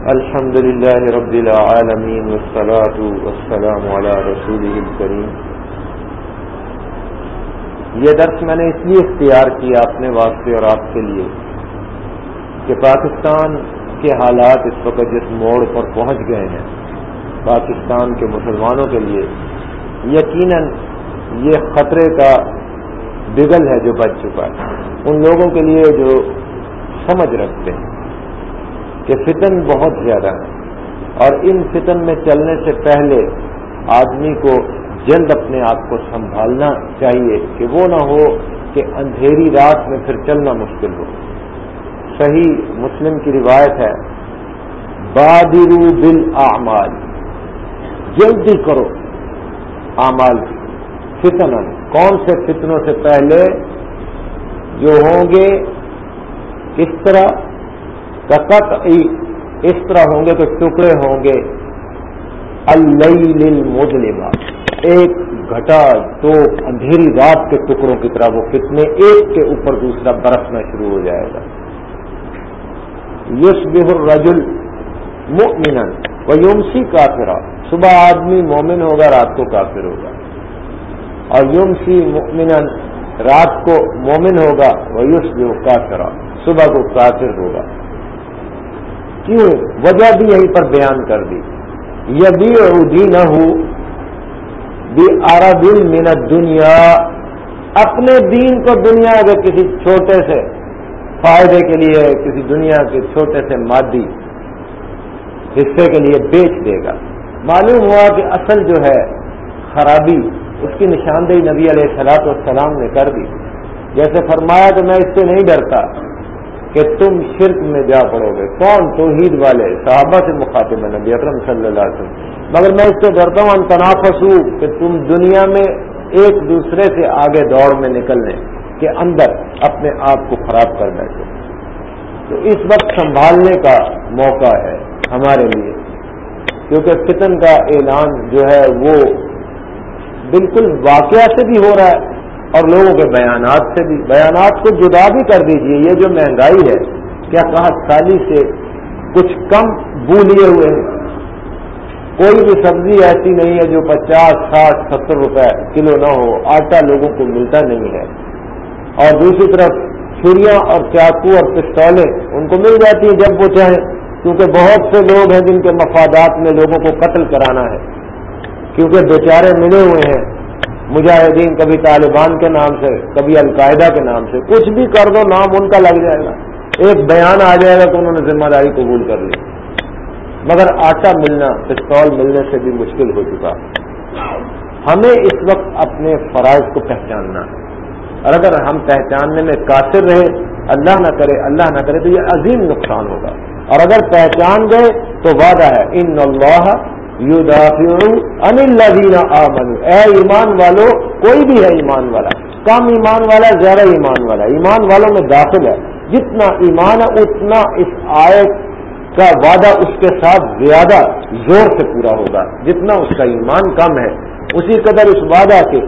الحمد لله رب العالمين والصلاة والسلام على رسوله الكريم. یہ درس میں نے اس لیے اختیار کیا اپنے واسطے اور آپ کے لیے کہ پاکستان کے حالات اس وقت جس موڑ پر پہنچ گئے ہیں، پاکستان کے مسلمانوں کے لیے، یقیناً یہ خطرے کا بگل ہے جو بچ چکا ہے۔ ان لوگوں کے لیے جو سمجھ رکھتے ہیں۔ کہ فتن بہت زیادہ ہے۔ اور ان فتن میں چلنے سے پہلے آدمی کو جلد اپنے آپ کو سنبھالنا چاہیے کہ وہ نہ ہو کہ اندھیری رات میں پھر چلنا مشکل ہو۔ صحیح مسلم کی روایت ہے، بادرو بل اعمال جلدی کرو اعمال۔ فتن کون سے فتنوں سے پہلے جو ہوں گے؟ کس طرح اس طرح ہوں گے تو ٹکڑے ہوں گے۔ المظلمہ۔ ایک گھٹا دو اندھیری رات کے ٹکڑوں کی طرح وہ کتنے ایک کے اوپر دوسرا برسنا شروع ہو جائے گا۔ یش بہر رجل مؤمنا و یومسی کافرا۔ صبح آدمی مومن ہوگا، رات کو کافر ہوگا۔ اور یومسی مؤمنا رات کو مومن ہوگا وہ یوش کافرا۔ صبح کو کافر ہوگا۔ کیوں؟ وجہ بھی یہیں پر بیان کر دی۔ یہ بھی نہ ہو بھی آرا دل منت دنیا اپنے دین کو دنیا اگر کسی چھوٹے سے فائدے کے لیے، کسی دنیا کے چھوٹے سے مادی حصے کے لیے بیچ دے گا۔ معلوم ہوا کہ اصل جو ہے خرابی، اس کی نشاندہی نبی علیہ سلاط والسلام نے کر دی۔ جیسے فرمایا تو میں اس سے نہیں ڈرتا۔ کہ تم شرک میں جا پڑو گے کون؟ توحید والے، صحابہ سے مخاطب ہے نبی اکرم صلی اللہ علیہ وسلم۔ مگر میں اس سے ڈرتا ہوں تنافس ہوں کہ تم دنیا میں ایک دوسرے سے آگے دوڑ میں نکلنے کے اندر اپنے آپ کو خراب کر بیٹھے۔ تو اس وقت سنبھالنے کا موقع ہے ہمارے لیے، کیونکہ فتن کا اعلان جو ہے وہ بالکل واقعہ سے بھی ہو رہا ہے۔ اور لوگوں کے بیانات سے بھی۔ بیانات کو جدا بھی کر دیجیے، یہ جو مہنگائی ہے، کیا کہا سالی سے کچھ کم بو لیے ہوئے ہیں؟ کوئی بھی سبزی ایسی نہیں ہے جو پچاس، ساٹھ، ستر روپے کلو نہ ہو۔ آٹا لوگوں کو ملتا نہیں ہے۔ اور دوسری طرف چھریاں اور چاقو اور پستولیں ان کو مل جاتی ہیں جب وہ چاہیں، کیونکہ بہت سے لوگ ہیں جن کے مفادات میں لوگوں کو قتل کرانا ہے۔ کیونکہ بیچارے ملے ہوئے ہیں مجاہدین، کبھی طالبان کے نام سے، کبھی القاعدہ کے نام سے، کچھ بھی کر دو، نام ان کا لگ جائے گا۔ ایک بیان آ جائے گا تو انہوں نے ذمہ داری قبول کر لی۔ مگر آٹا ملنا، پستول ملنے سے بھی مشکل ہو چکا۔ ہمیں اس وقت اپنے فرائض کو پہچاننا ہے۔ اور اگر ہم پہچاننے میں قاصر رہے اللہ نہ کرے، اللہ نہ کرے، تو یہ عظیم نقصان ہوگا۔ اور اگر پہچان گئے، تو وعدہ ہے، ان اللہ الذین آمنوا اے ایمان والو، کوئی بھی ہے ایمان والا، کم ایمان والا، زیادہ ایمان والا۔ ایمان والوں میں داخل ہے۔ جتنا ایمان ہے، اتنا اس آیت کا وعدہ اس کے ساتھ زیادہ زور سے پورا ہوگا۔ جتنا اس کا ایمان کم ہے، اسی قدر اس وعدہ کے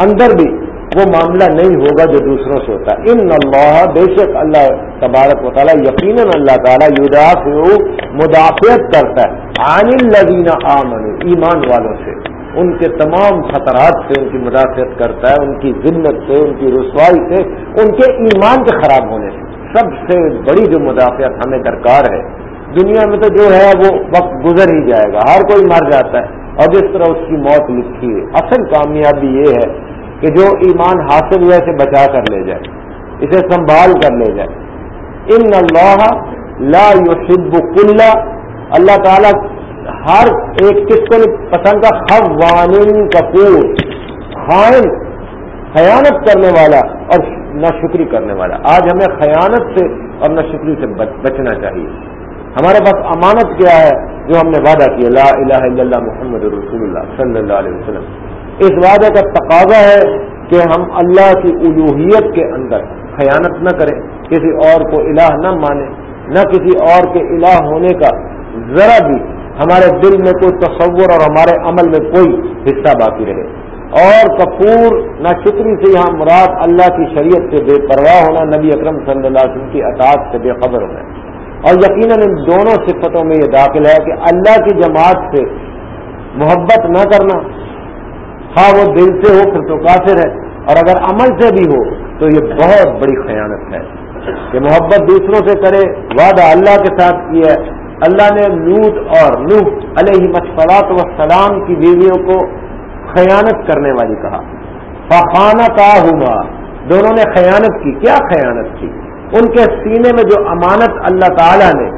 اندر بھی وہ معاملہ نہیں ہوگا جو دوسروں سے ہوتا ان اللہ، بے شک اللہ تبارک و تعالیٰ یقیناً اللہ تعالیٰ یداف مدافعت کرتا ہے۔ عن الذین آمن ایمان والوں سے۔ ان کے تمام خطرات سے ان کی مدافعت کرتا ہے، ان کی ذلت سے، ان کی رسوائی سے، ان کے ایمان کے خراب ہونے سے۔ سب سے بڑی جو مدافعت ہمیں درکار ہے، دنیا میں تو جو ہے وہ وقت گزر ہی جائے گا۔ ہر کوئی مر جاتا ہے۔ اور جس طرح اس کی موت لکھی ہے، اصل کامیابی یہ ہے کہ جو ایمان حاصل ہوا اسے بچا کر لے جائے، اسے سنبھال کر لے جائے۔ ان اللہ لا یحب کل، اللہ تعالیٰ ہر ایک کس کو پسند کا خوان کپور خائن، خیانت کرنے والا اور نہ شکری کرنے والا۔ آج ہمیں خیانت سے اور نہ شکری سے بچنا چاہیے۔ ہمارے پاس امانت کیا ہے جو ہم نے وعدہ کیا، لا الہ الا اللہ محمد رسول اللہ صلی اللہ علیہ وسلم۔ اس وعدے کا تقاضا ہے کہ ہم اللہ کی الوحیت کے اندر خیانت نہ کریں، کسی اور کو الہ نہ مانیں، نہ کسی اور کے الہ ہونے کا ذرا بھی ہمارے دل میں کوئی تصور اور ہمارے عمل میں کوئی حصہ باقی رہے۔ اور کپور نہ شکری سے یہاں مراد اللہ کی شریعت سے بے پرواہ ہونا، نبی اکرم صلی اللہ علیہ وسلم کی اطاعت سے بے خبر ہونا۔ اور یقیناً ان دونوں صفتوں میں یہ داخل ہے کہ اللہ کی جماعت سے محبت نہ کرنا ہاں وہ دل سے ہو، پھر تو کافر ہے۔ اور اگر عمل سے بھی ہو، تو یہ بہت بڑی خیانت ہے۔ کہ محبت دوسروں سے کرے، وعدہ اللہ کے ساتھ کیا ہے۔ اللہ نے لوت اور نوح علیہ مسلاط وسلام کی بیویوں کو خیانت کرنے والی کہا۔ فخانہ کا ہوا دونوں نے خیانت کی۔ کیا خیانت کی؟ ان کے سینے میں جو امانت اللہ تعالی نے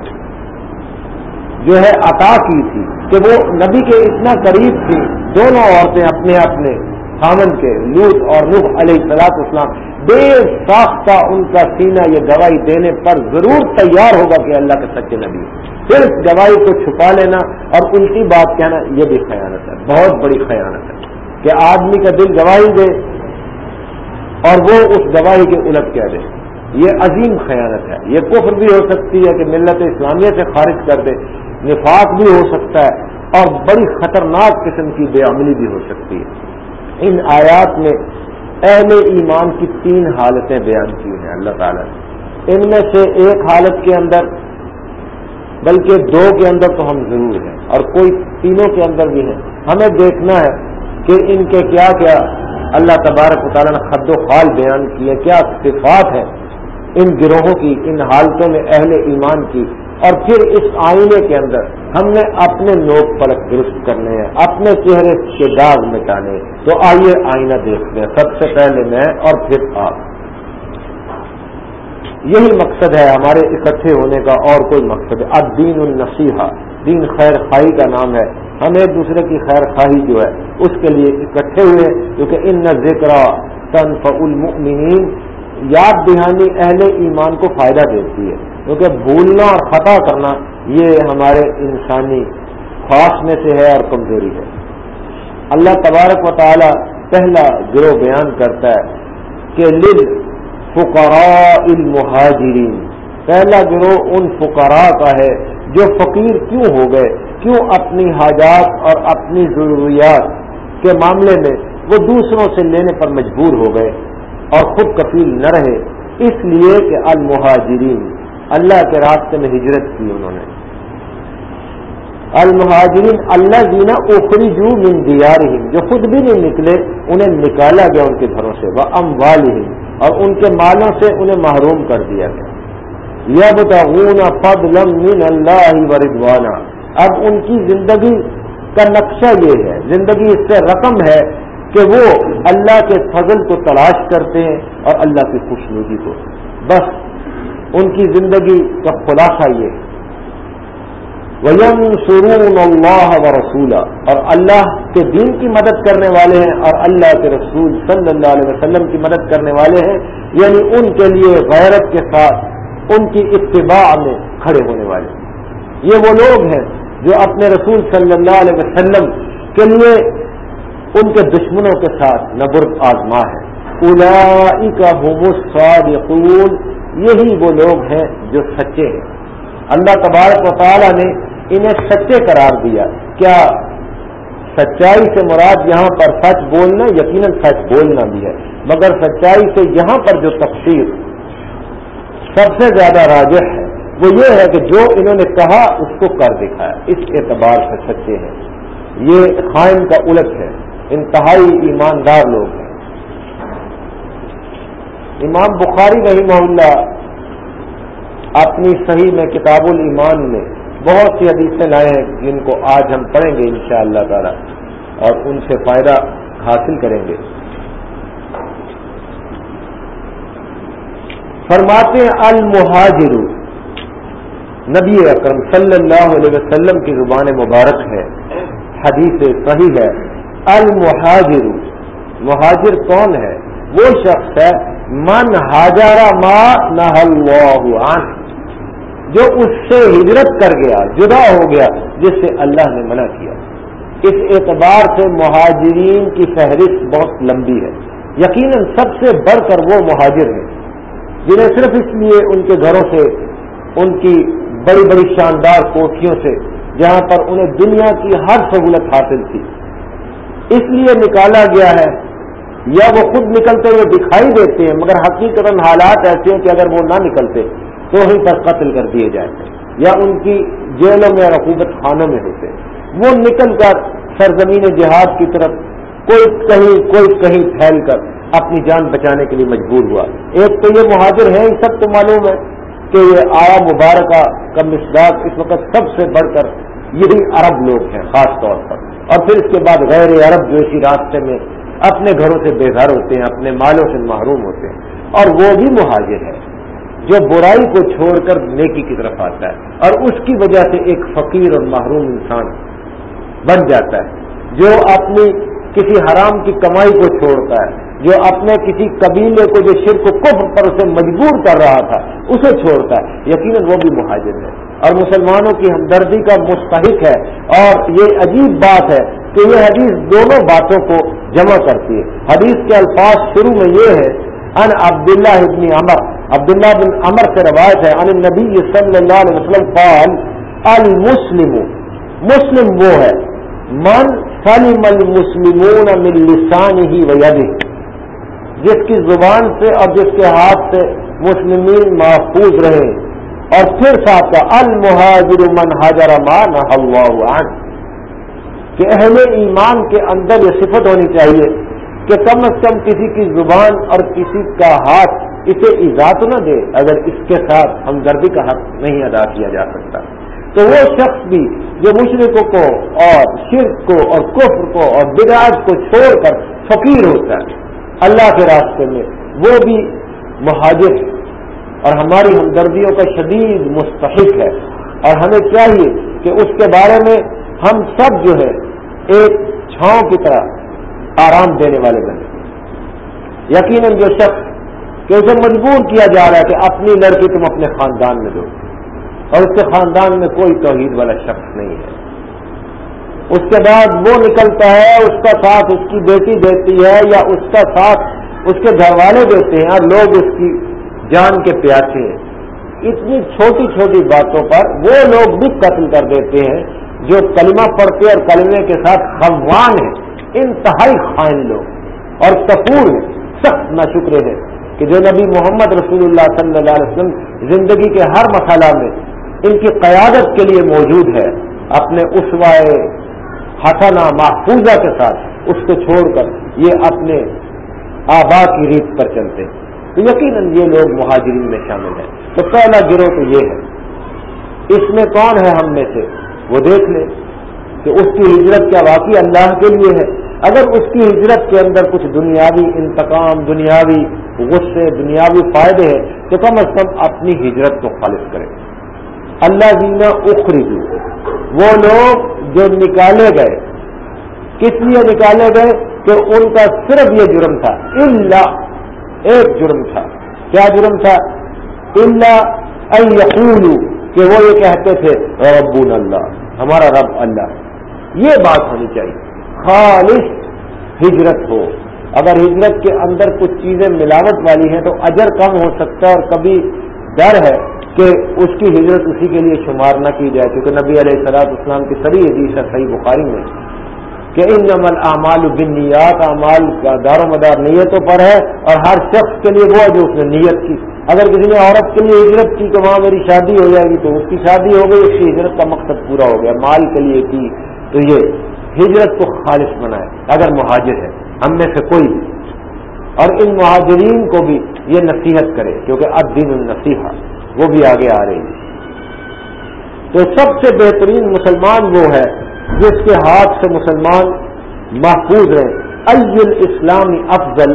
جو ہے عطا کی تھی کہ وہ نبی کے اتنا قریب تھی، دونوں عورتیں اپنے اپنے خامن کے لوت اور نوح علیہ السلاط اسلام بے ساختہ ان کا سینہ یہ گواہی دینے پر ضرور تیار ہوگا کہ اللہ کے سچے نبی صرف گواہی کو چھپا لینا اور الٹی بات کہنا، یہ بھی خیانت ہے، بہت بڑی خیانت ہے کہ آدمی کا دل گواہی دے اور وہ اس گواہی کے الٹ کہہ دے۔ یہ عظیم خیانت ہے۔ یہ کفر بھی ہو سکتی ہے کہ ملت اسلامیہ سے خارج کر دے، نفاق بھی ہو سکتا ہے اور بڑی خطرناک قسم کی بے عملی بھی ہو سکتی ہے۔ ان آیات میں اہل ایمان کی تین حالتیں بیان کی ہیں اللہ تعالیٰ نے۔ ان میں سے ایک حالت کے اندر، بلکہ دو کے اندر تو ہم ضرور ہیں اور کوئی تینوں کے اندر بھی ہیں۔ ہمیں دیکھنا ہے کہ ان کے کیا کیا اللہ تبارک و تعالیٰ نے خد و خال بیان کیے، کیا صفات ہیں۔ ان گروہوں کی، ان حالتوں میں اہل ایمان کی۔ اور پھر اس آئینے کے اندر ہم نے اپنے نوک پلک درست کرنے ہیں، اپنے چہرے کے داغ مٹانے۔ تو آئیے آئینہ دیکھتے ہیں۔ سب سے پہلے میں اور پھر آپ۔ یہی مقصد ہے ہمارے اکٹھے ہونے کا اور کوئی مقصد۔ ہے اب دین النصیحہ، دین خیر خواہی کا نام ہے۔ ہم ایک دوسرے کی خیر خواہی جو ہے، اس کے لیے اکٹھے ہوئے کیونکہ ان ذکر تنف المؤمنین یاد دہانی اہل ایمان کو فائدہ دیتی ہے۔ کیونکہ بھولنا اور خطا کرنا یہ ہمارے انسانی خواص میں سے ہے اور کمزوری ہے۔ اللہ تبارک و تعالی پہلا گروہ بیان کرتا ہے کہ لل فقراء المہاجرین۔ پہلا گروہ ان فقراء کا ہے جو فقیر کیوں ہو گئے؟ کیوں اپنی حاجات اور اپنی ضروریات کے معاملے میں وہ دوسروں سے لینے پر مجبور ہو گئے؟ اور خود کفیل نہ رہے، اس لیے کہ المہاجرین، اللہ کے راستے میں ہجرت کی انہوں نے۔ المہاجرین اللہ جینا اوکھری جو من دیار جو خود بھی نہیں نکلے، انہیں نکالا گیا ان کے گھروں سے وہ ام اور ان کے مالوں سے انہیں محروم کر دیا گیا۔ یب تغون فد من اللہ وردوانا اب ان کی زندگی کا نقشہ یہ ہے، زندگی اس سے رقم ہے کہ وہ اللہ کے فضل کو تلاش کرتے ہیں اور اللہ کی خوش کو۔ بس، ان کی زندگی کا خلاصہ یہ۔ ویم سرون اللہ و رسولہ اور اللہ کے دین کی مدد کرنے والے ہیں اور اللہ کے رسول صلی اللہ علیہ وسلم کی مدد کرنے والے ہیں۔ یعنی ان کے لیے غیرت کے ساتھ ان کی اتباع میں کھڑے ہونے والے۔ ہیں یہ وہ لوگ ہیں جو اپنے رسول صلی اللہ علیہ وسلم کے لیے ان کے دشمنوں کے ساتھ نبرد آزما ہے۔ الا کا یہی وہ لوگ ہیں جو سچے ہیں۔ اللہ تبارک و تعالیٰ نے انہیں سچے قرار دیا۔ کیا سچائی سے مراد یہاں پر سچ بولنا، یقیناً سچ بولنا بھی ہے۔ مگر سچائی سے یہاں پر جو تفصیل سب سے زیادہ راجح ہے، وہ یہ ہے کہ جو انہوں نے کہا، اس کو کر دکھایا۔ اس اعتبار سے سچے ہیں۔ یہ خائن کا الٹ ہے۔ انتہائی ایماندار لوگ ہیں۔ امام بخاری رحمہ اللہ اپنی صحیح میں کتاب الایمان میں بہت سی حدیثیں لائے ہیں، جن کو آج ہم پڑھیں گے انشاءاللہ شاء اللہ اور ان سے فائدہ حاصل کریں گے۔ فرماتے المہاجر، نبی اکرم صلی اللہ علیہ وسلم کی زبان مبارک ہے، حدیث صحیح ہے۔ المہاجر مہاجر کون ہے؟ وہ شخص ہے، من ہاجارا ماں نہ جو اس سے ہجرت کر گیا، جدا ہو گیا، جس سے اللہ نے منع کیا۔ اس اعتبار سے مہاجرین کی فہرست بہت لمبی ہے۔ یقیناً سب سے بڑھ کر وہ مہاجر ہیں، جنہیں صرف اس لیے ان کے گھروں سے، ان کی بڑی بڑی شاندار کوٹھیوں سے، جہاں پر انہیں دنیا کی ہر سہولت حاصل تھی۔ اس لیے نکالا گیا ہے۔ یا وہ خود نکلتے ہوئے دکھائی دیتے ہیں، مگر حقیقت حالات ایسے ہیں کہ اگر وہ نہ نکلتے تو وہیں پر قتل کر دیے جاتے یا ان کی جیلوں میں رقوبت خانوں میں ہوتے وہ نکل کر سرزمین جہاد کی طرف کوئی کہیں کوئی کہیں پھیل کر اپنی جان بچانے کے لیے مجبور ہوا۔ ایک تو یہ مہاجر ہے سب تو معلوم ہے کہ یہ آیا مبارکہ کا مصداق اس وقت سب سے بڑھ کر یہی عرب لوگ ہیں، خاص طور پر۔ اور پھر اس کے بعد غیر عرب جو اسی راستے میں اپنے گھروں سے بے گھر ہوتے ہیں، اپنے مالوں سے محروم ہوتے ہیں۔ اور وہ بھی مہاجر ہے جو برائی کو چھوڑ کر نیکی کی طرف آتا ہے اور اس کی وجہ سے ایک فقیر اور محروم انسان بن جاتا ہے۔ جو اپنی کسی حرام کی کمائی کو چھوڑتا ہے، جو اپنے کسی قبیلے کو جو شرک کو کفر پر اسے مجبور کر رہا تھا، اسے چھوڑتا ہے۔ یقیناً وہ بھی مہاجر ہے۔ اور مسلمانوں کی ہمدردی کا مستحق ہے اور یہ عجیب بات ہے کہ یہ حدیث دونوں باتوں کو جمع کرتی ہے۔ حدیث کے الفاظ شروع میں یہ ہے ان عبداللہ ابن عمر عبداللہ بن عمر سے روایت ہے ان نبی صلی اللہ علیہ وسلم قال، المسلم مسلم وہ ہے، من سلم المسلمون من لسانه ويده جس کی زبان سے اور جس کے ہاتھ سے مسلمین محفوظ رہے اور پھر ساتھ کا المہاجر من حاجر مان کہ اہل ایمان کے اندر یہ صفت ہونی چاہیے کہ کم از کم کسی کی زبان اور کسی کا ہاتھ اسے ایجاد نہ دے، اگر اس کے ساتھ ہمدردی کا حق نہیں ادا کیا جا سکتا۔ تو وہ شخص بھی جو مشرقوں کو اور شرک کو اور کفر کو اور براج کو چھوڑ کر فقیر ہوتا ہے، اللہ کے راستے میں وہ بھی مہاجر ہے۔ اور ہماری ہمدردیوں کا شدید مستحق ہے۔ اور ہمیں چاہیے کہ اس کے بارے میں ہم سب جو ہے ایک چھاؤں کی طرح آرام دینے والے بنے۔ یقیناً جو شخص کہ اسے مجبور کیا جا رہا ہے کہ اپنی لڑکی تم اپنے خاندان میں دو۔ اور اس کے خاندان میں کوئی توحید والا شخص نہیں ہے۔ اس کے بعد وہ نکلتا ہے، اس کا ساتھ اس کی بیٹی دیتی ہے یا اس کا ساتھ اس کے گھر والے دیتے ہیں اور لوگ اس کی جان کے پیاسے ہیں اتنی چھوٹی چھوٹی باتوں پر وہ لوگ بھی قتل کر دیتے ہیں جو کلمہ پڑھتے اور کلمے کے ساتھ خوان ہیں، انتہائی خائن لوگ اور کپور ہیں، سخت نہ شکر ہے کہ جو نبی محمد رسول اللہ صلی اللہ علیہ وسلم زندگی کے ہر مسئلہ میں ان کی قیادت کے لیے موجود ہے، اپنے اسوائے حسنا محفوظہ کے ساتھ اس کو چھوڑ کر یہ اپنے آبا کی ریت پر چلتے ہیں۔ تو یقیناً یہ لوگ مہاجرین میں شامل ہیں۔ تو پہلا گروہ تو یہ ہے۔ اس میں کون ہے ہم میں سے؟ وہ دیکھ لے کہ اس کی ہجرت کیا واقعی اللہ کے لیے ہے۔ اگر اس کی ہجرت کے اندر کچھ دنیاوی انتقام، دنیاوی غصے، دنیاوی فائدے ہیں، تو کم از کم اپنی ہجرت کو خالص کرے اللہ دینا اخری وہ لوگ جو نکالے گئے۔ کس لیے نکالے گئے؟ کہ ان کا صرف یہ جرم تھا۔ اللہ ایک جرم تھا۔ کیا جرم تھا؟ اللہ کہ وہ یہ کہتے تھے رب اللہ، ہمارا رب اللہ۔ یہ بات ہونی چاہیے۔ خالص ہجرت ہو۔ اگر ہجرت کے اندر کچھ چیزیں ملاوٹ والی ہیں تو اجر کم ہو سکتا ہے اور کبھی ڈر ہے کہ اس کی ہجرت اسی کے لیے شمار نہ کی جائے، کیونکہ نبی علیہ السلاط اسلام کی سبھی حدیث ہے، صحیح بخاری میں۔ کہ ان نمل اعمال بنیات اعمال کا دار و مدار نیتوں پر ہے اور ہر شخص کے لیے وہ ہے جو اس نے نیت کی۔ اگر کسی نے عورت کے لیے ہجرت کی تو وہاں میری شادی ہو جائے گی، تو اس کی شادی ہو گئی، اس کی ہجرت کا مقصد پورا ہو گیا، مال کے لیے کی۔ تو یہ ہجرت کو خالص بنائے۔ اگر مہاجر ہے، ہم میں سے کوئی اور ان مہاجرین کو بھی یہ نصیحت کرے، کیونکہ اب دن النصیحہ، وہ بھی آگے آ رہی ہے تو سب سے بہترین مسلمان وہ ہے جس کے ہاتھ سے مسلمان محفوظ رہے ال اسلامی افضل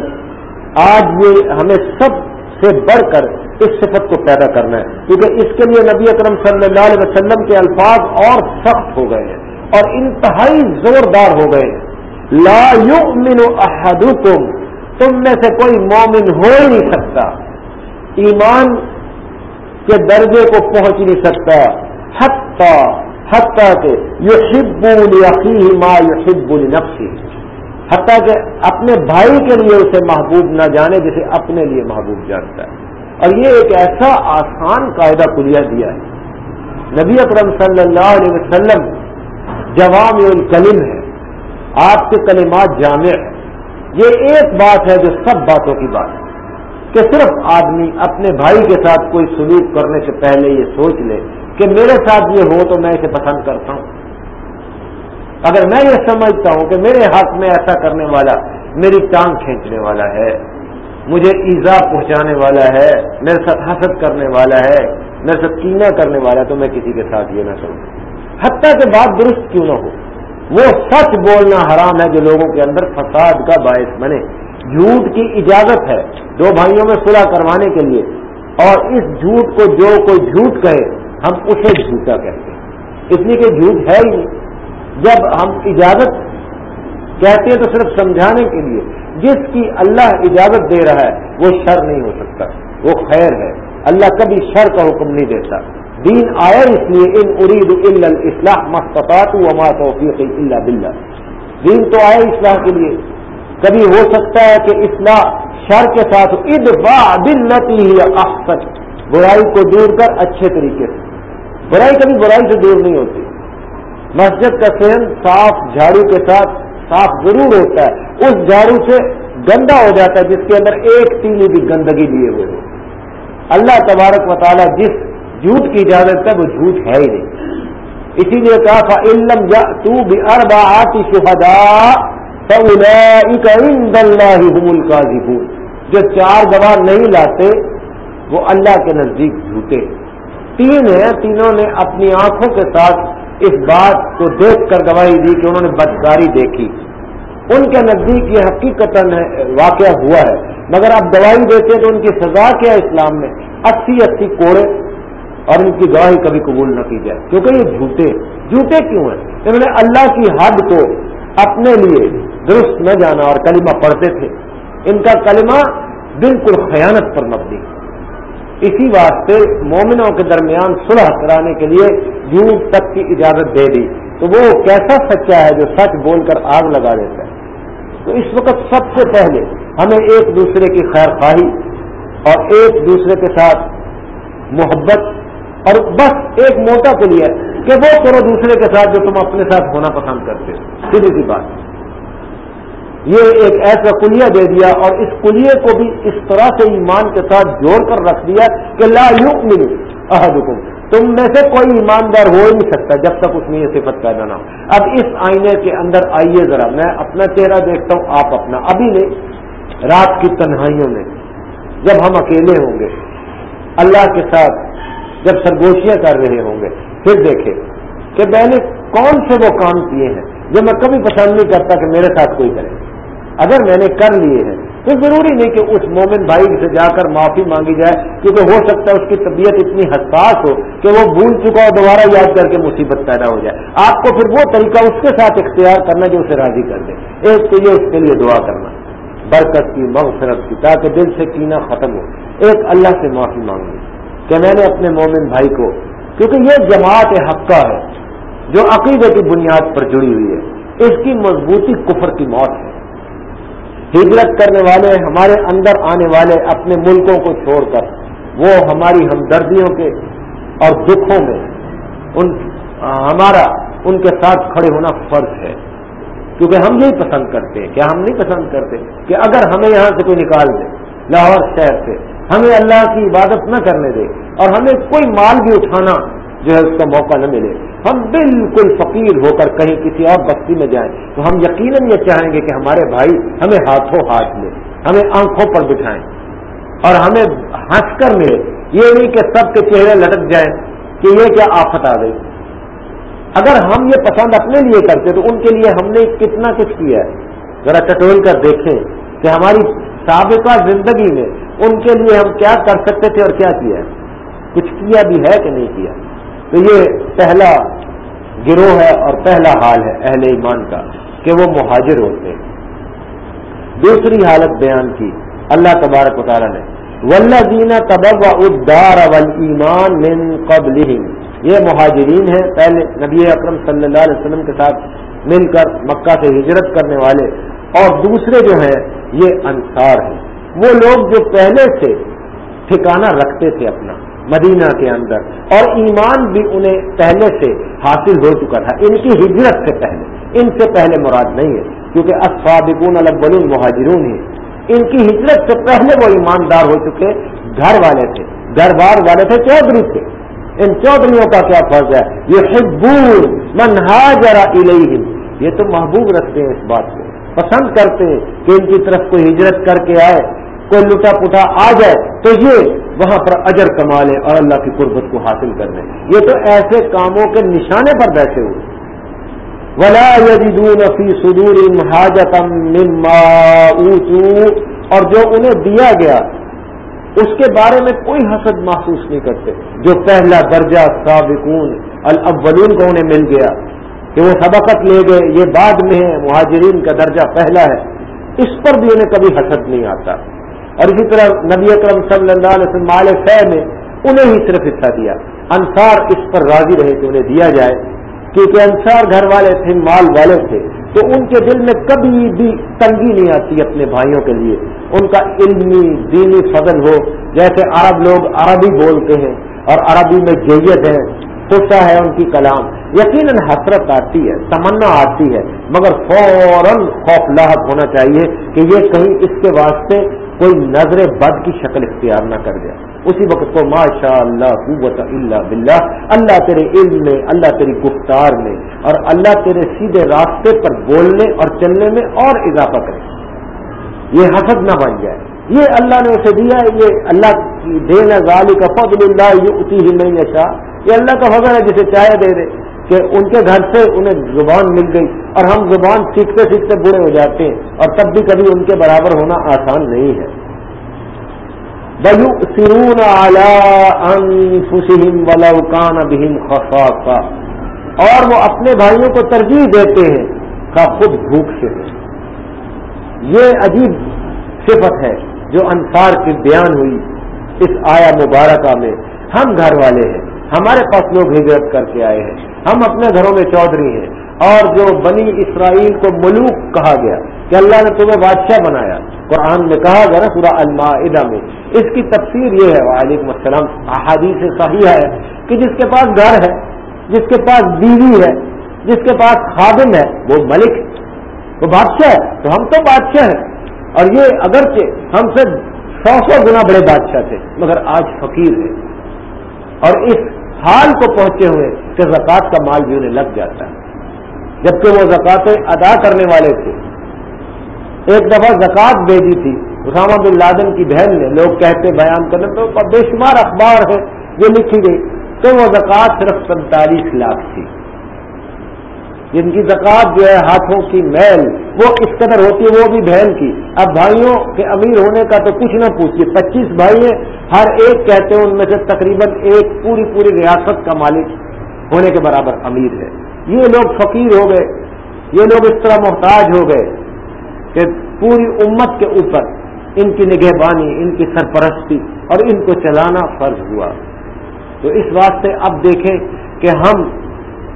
آج یہ ہمیں سب سے بڑھ کر اس صفت کو پیدا کرنا ہے۔ کیونکہ اس کے لیے نبی اکرم صلی اللہ علیہ وسلم کے الفاظ اور سخت ہو گئے ہیں اور انتہائی زوردار ہو گئے ہیں۔ لا یؤمن احدکم تم میں سے کوئی مومن ہو ہی نہیں سکتا۔ ایمان کے درجے کو پہنچ نہیں سکتا۔ حتیٰ حتیٰ کہ یہ شب ما یہ شب نفسی حتیٰ کہ اپنے بھائی کے لیے اسے محبوب نہ جانے جسے اپنے لیے محبوب جانتا ہے۔ اور یہ ایک ایسا آسان قاعدہ کلیا دیا ہے۔ نبی اکرم صلی اللہ علیہ وسلم جوام الکلم ہے۔ آپ کے کلمات جامع ہے یہ ایک بات ہے جو سب باتوں کی بات ہے۔ کہ صرف آدمی اپنے بھائی کے ساتھ کوئی سلوک کرنے سے پہلے یہ سوچ لے کہ میرے ساتھ یہ ہو تو میں اسے پسند کرتا ہوں۔ اگر میں یہ سمجھتا ہوں کہ میرے ہاتھ میں ایسا کرنے والا میری ٹانگ کھینچنے والا ہے، مجھے ایزا پہنچانے والا ہے، میرے ساتھ حسد کرنے والا ہے، میرے ساتھ کینا کرنے والا ہے، تو میں کسی کے ساتھ یہ نہ کروں۔ حتیٰ کہ بات درست کیوں نہ ہو۔ وہ سچ بولنا حرام ہے جو لوگوں کے اندر فساد کا باعث بنے۔ جھوٹ کی اجازت ہے دو بھائیوں میں صلح کروانے کے لیے۔ اور اس جھوٹ کو جو کوئی جھوٹ کہے ہم اسے جھوٹا کہتے ہیں۔ اس لیے کہ جھوٹ ہے ہی نہیں۔ جب ہم اجازت کہتے ہیں تو صرف سمجھانے کے لیے۔ جس کی اللہ اجازت دے رہا ہے، وہ شر نہیں ہو سکتا۔ وہ خیر ہے۔ اللہ کبھی شر کا حکم نہیں دیتا۔ دین آیا اس لیے، ان ارید الاصلاح مستطاط وما توفیق اللہ بلّہ دین تو آیا اصلاح کے لیے۔ کبھی ہو سکتا ہے کہ اصلاح شر کے ساتھ عید با بلتی ہی احسن برائی کو دور کر اچھے طریقے سے۔ برائی کبھی برائی سے دور نہیں ہوتی۔ مسجد کا سہن صاف جھاڑو کے ساتھ صاف ضرور ہوتا ہے۔ اس جھاڑو سے گندا ہو جاتا ہے جس کے اندر ایک تیلی بھی گندگی لیے ہوئے۔ ہو اللہ تبارک مطالعہ جس جھوٹ کی اجازت ہے، وہ جھوٹ ہے ہی نہیں۔ اسی لیے کہا تھا علم یا تو بھی اربا آتی شہدا جو چار گواہ نہیں لاتے، وہ اللہ کے نزدیک جھوٹے۔ تین ہیں، تینوں نے اپنی آنکھوں کے ساتھ اس بات کو دیکھ کر گواہی دی کہ انہوں نے بدکاری دیکھی۔ ان کے نزدیک یہ حقیقت واقعہ ہوا ہے۔ مگر اب گواہی دیتے تو ان کی سزا کیا اسلام میں؟ اسی اسی کوڑے۔ اور ان کی گواہی کبھی قبول نہ کی جائے۔ کیونکہ یہ جھوٹے جھوٹے کیوں ہیں؟ انہوں نے اللہ کی حد کو اپنے لیے درست نہ جانا اور کلمہ پڑھتے تھے۔ ان کا کلمہ بالکل خیانت پر مبنی۔ اسی واسطے مومنوں کے درمیان صلح کرانے کے لیے جھوٹ تک کی اجازت دے دی۔ تو وہ کیسا سچا ہے جو سچ بول کر آگ لگا دیتا ہے؟ تو اس وقت سب سے پہلے ہمیں ایک دوسرے کی خیر خواہی اور ایک دوسرے کے ساتھ محبت اور بس ایک موٹا کے لیے کہ وہ کرو دوسرے کے ساتھ جو تم اپنے ساتھ ہونا پسند کرتے ہو۔ سیدھی سی بات۔ یہ ایک ایسا کلیہ دے دیا اور اس کلیے کو بھی اس طرح سے ایمان کے ساتھ جوڑ کر رکھ دیا کہ لا یؤمن احدکم، تم میں سے کوئی ایماندار ہو ہی نہیں سکتا جب تک اس میں یہ صفت پیدا نہ ہو۔ اب اس آئینے کے اندر آئیے ذرا، میں اپنا چہرہ دیکھتا ہوں، آپ اپنا۔ ابھی نہیں، رات کی تنہائیوں میں، جب ہم اکیلے ہوں گے، اللہ کے ساتھ جب سرگوشیاں کر رہے ہوں گے، پھر دیکھیں کہ میں نے کون سے وہ کام کیے ہیں جو میں کبھی پسند نہیں کرتا کہ میرے ساتھ کوئی کرے۔ اگر میں نے کر لیے ہیں، تو ضروری نہیں کہ اس مومن بھائی سے جا کر معافی مانگی جائے، کیونکہ ہو سکتا ہے اس کی طبیعت اتنی حساس ہو کہ وہ بھول چکا ہو دوبارہ یاد کر کے مصیبت پیدا ہو جائے۔ آپ کو پھر وہ طریقہ اس کے ساتھ اختیار کرنا جو اسے راضی کر دے۔ ایک تو یہ اس کے لیے دعا کرنا۔ برکت کی، مغفرت کی، تاکہ دل سے کینا ختم ہو۔ ایک اللہ سے معافی مانگی کہ میں نے اپنے مومن بھائی کو، کیونکہ یہ جماعت حقہ ہے جو عقیدے کی بنیاد پر جڑی ہوئی ہے۔ اس کی مضبوطی کفر کی موت ہے۔ ہجرت کرنے والے، ہمارے اندر آنے والے اپنے ملکوں کو چھوڑ کر، وہ ہماری ہمدردیوں کے اور دکھوں میں ان، ہمارا، ان کے ساتھ کھڑے ہونا فرض ہے۔ کیونکہ ہم یہی پسند کرتے، کیا ہم نہیں پسند کرتے کہ اگر ہمیں یہاں سے کوئی نکال دے، لاہور شہر سے، ہمیں اللہ کی عبادت نہ کرنے دے اور ہمیں کوئی مال بھی اٹھانا جو ہے اس کا موقع نہ ملے۔ ہم بالکل فقیر ہو کر کہیں کسی اور بستی میں جائیں تو ہم یقیناً یہ چاہیں گے کہ ہمارے بھائی ہمیں ہاتھوں ہاتھ لے، ہمیں آنکھوں پر بٹھائیں اور ہمیں ہنس کر ملے۔ یہ نہیں کہ سب کے چہرے لٹک جائیں کہ یہ کیا آفت آ گئی۔ اگر ہم یہ پسند اپنے لیے کرتے تو ان کے لیے ہم نے کتنا کچھ کیا ہے۔ ذرا ٹٹول کر دیکھیں کہ ہماری سابقہ زندگی میں ان کے لیے ہم کیا کر سکتے تھے اور کیا کیا ہے۔ کچھ کیا بھی ہے کہ نہیں کیا؟ تو یہ پہلا گروہ ہے اور پہلا حال ہے اہل ایمان کا کہ وہ مہاجر ہوتے ہیں۔ دوسری حالت بیان کی۔ اللہ تبارک و تعالیٰ نے ولہ دینا تبب و ادار اول ایمان من قبل یہ مہاجرین ہیں، پہلے نبی اکرم صلی اللہ علیہ وسلم کے ساتھ مل کر مکہ سے ہجرت کرنے والے۔ اور دوسرے جو ہیں، یہ انصار ہیں۔ وہ لوگ جو پہلے سے ٹھکانہ رکھتے تھے اپنا۔ مدینہ کے اندر اور ایمان بھی انہیں پہلے سے حاصل ہو چکا تھا، ان کی ہجرت سے پہلے۔ ان سے پہلے مراد نہیں ہے، کیونکہ الاول مہاجرون ہی ان کی ہجرت سے پہلے وہ ایماندار ہو چکے، گھر والے تھے گھر بار والے تھے، چودھری تھے ان چودھریوں کا کیا فرض ہے؟ یہ حبور منہا جرا یہ تو محبوب رکھتے ہیں اس بات کو۔ پسند کرتے ہیں کہ ان کی طرف کوئی ہجرت کر کے آئے، کوئی لٹا پٹا آ جائے، تو یہ وہاں پر اجر کما لے اور اللہ کی قربت کو حاصل کر لیں۔ یہ تو ایسے کاموں کے نشانے پر بیٹھے ہوئے ولا يجدون في صدورهم حاجة مما اوتوا اور جو انہیں دیا گیا، اس کے بارے میں کوئی حسد محسوس نہیں کرتے۔ جو پہلا درجہ سابقون الاولون کو انہیں مل گیا، کہ وہ سبقت لے گئے، یہ بعد میں ہے، مہاجرین کا درجہ پہلا ہے، اس پر بھی انہیں کبھی حسد نہیں آتا۔ اور اسی طرح نبی اکرم صلی اللہ علیہ وسلم مال فہ میں انہیں ہی صرف حصہ دیا۔ انصار اس پر راضی رہے کہ انہیں دیا جائے۔ کیونکہ انصار گھر والے تھے، مال والے تھے۔ تو ان کے دل میں کبھی بھی تنگی نہیں آتی اپنے بھائیوں کے لیے۔ ان کا علمی، دینی فضل ہو۔ جیسے عرب لوگ عربی بولتے ہیں اور عربی میں جیت ہے، خوشہ ہے ان کی کلام۔ یقیناً حسرت آتی ہے، تمنا آتی ہے۔ مگر فوراً خوف لاحق ہونا چاہیے کہ یہ کہیں اس کے واسطے کوئی نظر بد کی شکل اختیار نہ کر جائے اسی وقت کو ماشاء اللہ قوت اللہ بلّہ اللہ تیرے علم میں، اللہ تیری گفتار میں اور اللہ تیرے سیدھے راستے پر بولنے اور چلنے میں اور اضافہ کرے۔ یہ حسد نہ بن جائے۔ یہ اللہ نے اسے دیا ہے، یہ اللہ کی دین غالی کا فضل اللہ یہ اسی ہی نہیں چاہ یہ اللہ کا فضل ہے، جسے چاہے دے دے۔ کہ ان کے گھر سے انہیں زبان مل گئی اور ہم زبان سیکھتے سیکھتے بوڑھے ہو جاتے ہیں اور تب بھی کبھی ان کے برابر ہونا آسان نہیں ہے۔ بلو سرون ولوکان بہن خفا اور وہ اپنے بھائیوں کو ترجیح دیتے ہیں کا خود بھوک سے یہ عجیب صفت ہے جو انصار کی بیان ہوئی اس آیا مبارکہ میں۔ ہم گھر والے ہیں۔ ہمارے پاس لوگ ہجرت کر کے آئے ہیں۔ ہم اپنے گھروں میں چودھری ہیں۔ اور جو بنی اسرائیل کو ملوک کہا گیا کہ اللہ نے تمہیں بادشاہ بنایا، قرآن میں کہا گیا نا پورا الماعدہ میں۔ اس کی تفسیر یہ ہے، وعلیکم السلام، احادیث صحیح ہے کہ جس کے پاس گھر ہے، جس کے پاس بیوی ہے، جس کے پاس خادم ہے، وہ ملک، وہ بادشاہ ہے۔ تو ہم تو بادشاہ ہیں۔ اور یہ اگرچہ ہم سے سو سو گنا بڑے بادشاہ تھے، مگر آج فقیر ہے اور اس حال کو پہنچے ہوئے کہ زکوٰۃ کا مال بھی انہیں لگ جاتا ہے۔ جبکہ وہ زکوٰۃیں ادا کرنے والے تھے۔ ایک دفعہ زکوٰۃ بھیجی تھی اسامہ بن لادن کی بہن نے، لوگ کہتے بیان کرنے تو بے شمار اخبار ہے یہ لکھی گئی۔ تو وہ زکوٰۃ صرف سینتالیس لاکھ تھی۔ جن کی زکوٰۃ جو ہے ہاتھوں کی میل، وہ اس قدر ہوتی ہے وہ بھی بہن کی۔ اب بھائیوں کے امیر ہونے کا تو کچھ نہ پوچھیے، پچیس بھائی ہیں، ہر ایک کہتے ہیں ان میں سے تقریباً ایک پوری پوری ریاست کا مالک ہونے کے برابر امیر ہے۔ یہ لوگ فقیر ہو گئے، یہ لوگ اس طرح محتاج ہو گئے کہ پوری امت کے اوپر ان کی نگہبانی، ان کی سرپرستی اور ان کو چلانا فرض ہوا۔ تو اس واسطے اب دیکھیں کہ ہم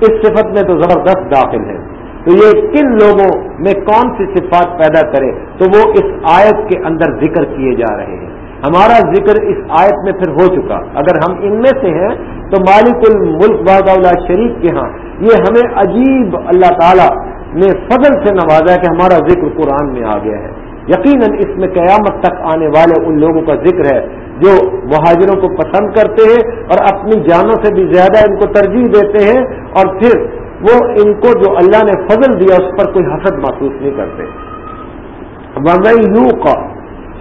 اس صفت میں تو زبردست داخل ہے۔ تو یہ کن لوگوں میں کون سی صفات پیدا کرے تو وہ اس آیت کے اندر ذکر کیے جا رہے ہیں۔ ہمارا ذکر اس آیت میں پھر ہو چکا۔ اگر ہم ان میں سے ہیں تو مالک الملک باغ اللہ شریف کے ہاں۔ یہ ہمیں عجیب اللہ تعالی نے فضل سے نوازا ہے کہ ہمارا ذکر قرآن میں آ گیا ہے۔ یقیناً اس میں قیامت تک آنے والے ان لوگوں کا ذکر ہے جو مہاجروں کو پسند کرتے ہیں اور اپنی جانوں سے بھی زیادہ ان کو ترجیح دیتے ہیں اور پھر وہ ان کو جو اللہ نے فضل دیا اس پر کوئی حسد محسوس نہیں کرتے۔ یو کا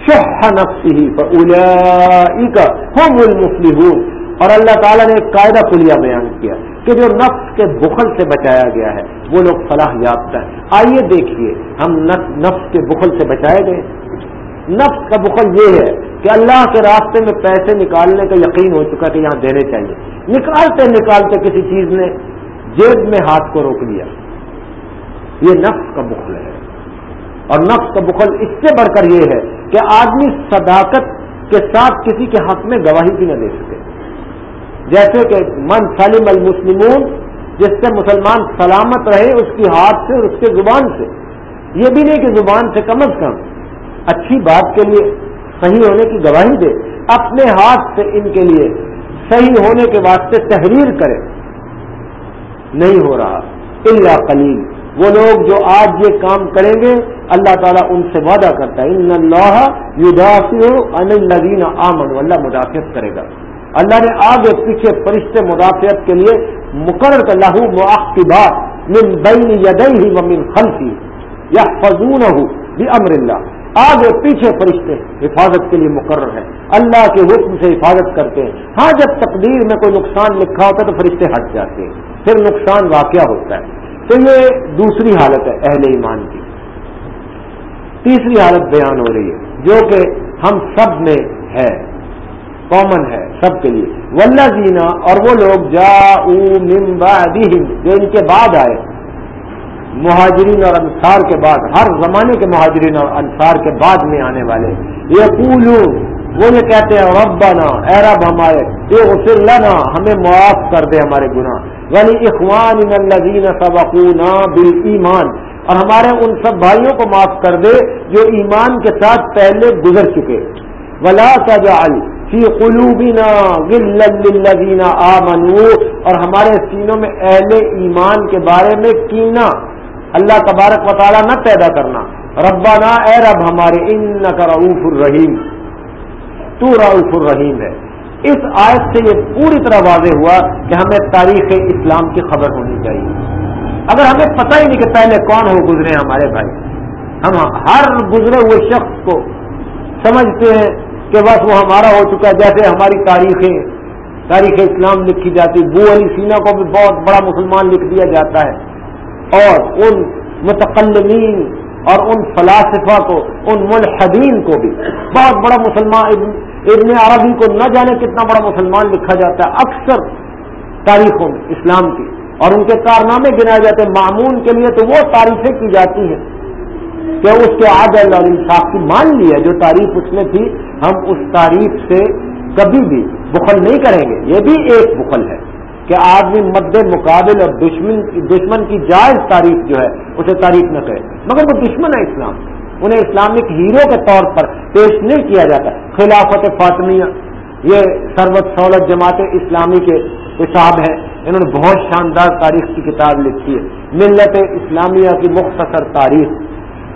شہ نفسی کا المفلحون۔ اور اللہ تعالیٰ نے ایک قاعدہ کلیا بیان کیا کہ جو نفس کے بخل سے بچایا گیا ہے، وہ لوگ فلاح یافتہ ہے آئیے دیکھیے، ہم نفس کے بخل سے بچائے گئے۔ نفس کا بخل یہ ہے کہ اللہ کے راستے میں پیسے نکالنے کا یقین ہو چکا کہ یہاں دینے چاہیے۔ نکالتے نکالتے کسی چیز نے جیب میں ہاتھ کو روک لیا۔ یہ نفس کا بخل ہے۔ اور نفس کا بخل اس سے بڑھ کر یہ ہے کہ آدمی صداقت کے ساتھ کسی کے حق میں گواہی بھی نہ دے سکے۔ جیسے کہ من سلیم المسلمون، جس سے مسلمان سلامت رہے اس کی ہاتھ سے اور اس کے زبان سے۔ یہ بھی نہیں کہ زبان سے کم از کم۔ اچھی بات کے لیے صحیح ہونے کی گواہی دے۔ اپنے ہاتھ سے ان کے لیے صحیح ہونے کے واسطے تحریر کرے۔ نہیں ہو رہا۔ اللہ قلیل۔ وہ لوگ جو آج یہ کام کریں گے، اللہ تعالیٰ ان سے وعدہ کرتا ہے۔ ان اللہ یدافع ان الذین آمنوا۔ اللہ مدافعت کرے گا۔ اللہ نے آگے پیچھے فرشتے مدافعت کے لیے مقرر کر لہو معقبات من بین یدیہ ومن خلفی یحفظونہ بامر اللہ۔ آگے پیچھے فرشتے حفاظت کے لیے مقرر ہے اللہ کے حکم سے حفاظت کرتے ہیں۔ ہاں جب تقدیر میں کوئی نقصان لکھا ہوتا ہے تو فرشتے ہٹ جاتے ہیں۔ پھر نقصان واقع ہوتا ہے۔ تو یہ دوسری حالت ہے اہل ایمان کی۔ تیسری حالت بیان ہو رہی ہے، جو کہ ہم سب میں ہے۔ کامن ہے سب کے لیے. ولہ جینا اور وہ لوگ جا جو ان کے بعد آئے. مہاجرین اور انصار کے بعد، ہر زمانے کے مہاجرین اور انصار کے بعد میں آنے والے. یہ پولو وہ یہ کہتے ہیں، ربنا، اے رب ہمارے یہ غسل لنا، ہمیں معاف کر دے ہمارے گناہ. ولی اخوان الذین سبقونا بالایمان اور ہمارے ان سب بھائیوں کو معاف کر دے جو ایمان کے ساتھ پہلے گزر چکے. ولا تجعل فی قلوبنا للذین آمنوا اور ہمارے سینوں میں اہل ایمان کے بارے میں کینا۔ اللہ تبارک و تعالی نہ پیدا کرنا۔ ربنا، اے رب ہمارے، انک رؤوف الرحیم۔ تو رؤوف الرحیم ہے۔ اس آیت سے یہ پوری طرح واضح ہوا کہ ہمیں تاریخ اسلام کی خبر ہونی چاہیے۔ اگر ہمیں پتہ ہی نہیں کہ پہلے کون ہو گزرے ہمارے بھائی۔ ہم ہر گزرے ہوئے شخص کو سمجھتے ہیں کہ بس وہ ہمارا ہو چکا ہے۔ جیسے ہماری تاریخیں، تاریخ اسلام لکھی جاتی، بو علی سینا کو بھی بہت بڑا مسلمان لکھ دیا جاتا ہے۔ اور ان متقلمین اور ان فلاسفہ کو، ان ملحدین کو بھی۔ بہت بڑا مسلمان، ابن عربی کو نہ جانے کتنا بڑا مسلمان لکھا جاتا ہے اکثر تاریخوں میں اسلام کی۔ اور ان کے کارنامے گنائے جاتے ہیں۔ معمون کے لیے تو وہ تعریفیں کی جاتی ہیں۔ کہ اس کے عادل اور انصاف کی مان لی ہے، جو تعریف اس میں تھی، ہم اس تعریف سے کبھی بھی بخل نہیں کریں گے۔ یہ بھی ایک بخل ہے کہ آدمی مد مقابل اور دشمن دشمن کی جائز تعریف جو ہے، اسے تعریف نہ کرے۔ مگر وہ دشمن ہے اسلام۔ انہیں اسلامک ہیرو کے طور پر پیش نہیں کیا جاتا۔ خلافت فاطمیہ، یہ سربت سہولت جماعت اسلامی کے حساب ہیں۔ انہوں نے بہت شاندار تاریخ کی کتاب لکھی ہے۔ ملت اسلامیہ کی مختصر تاریخ۔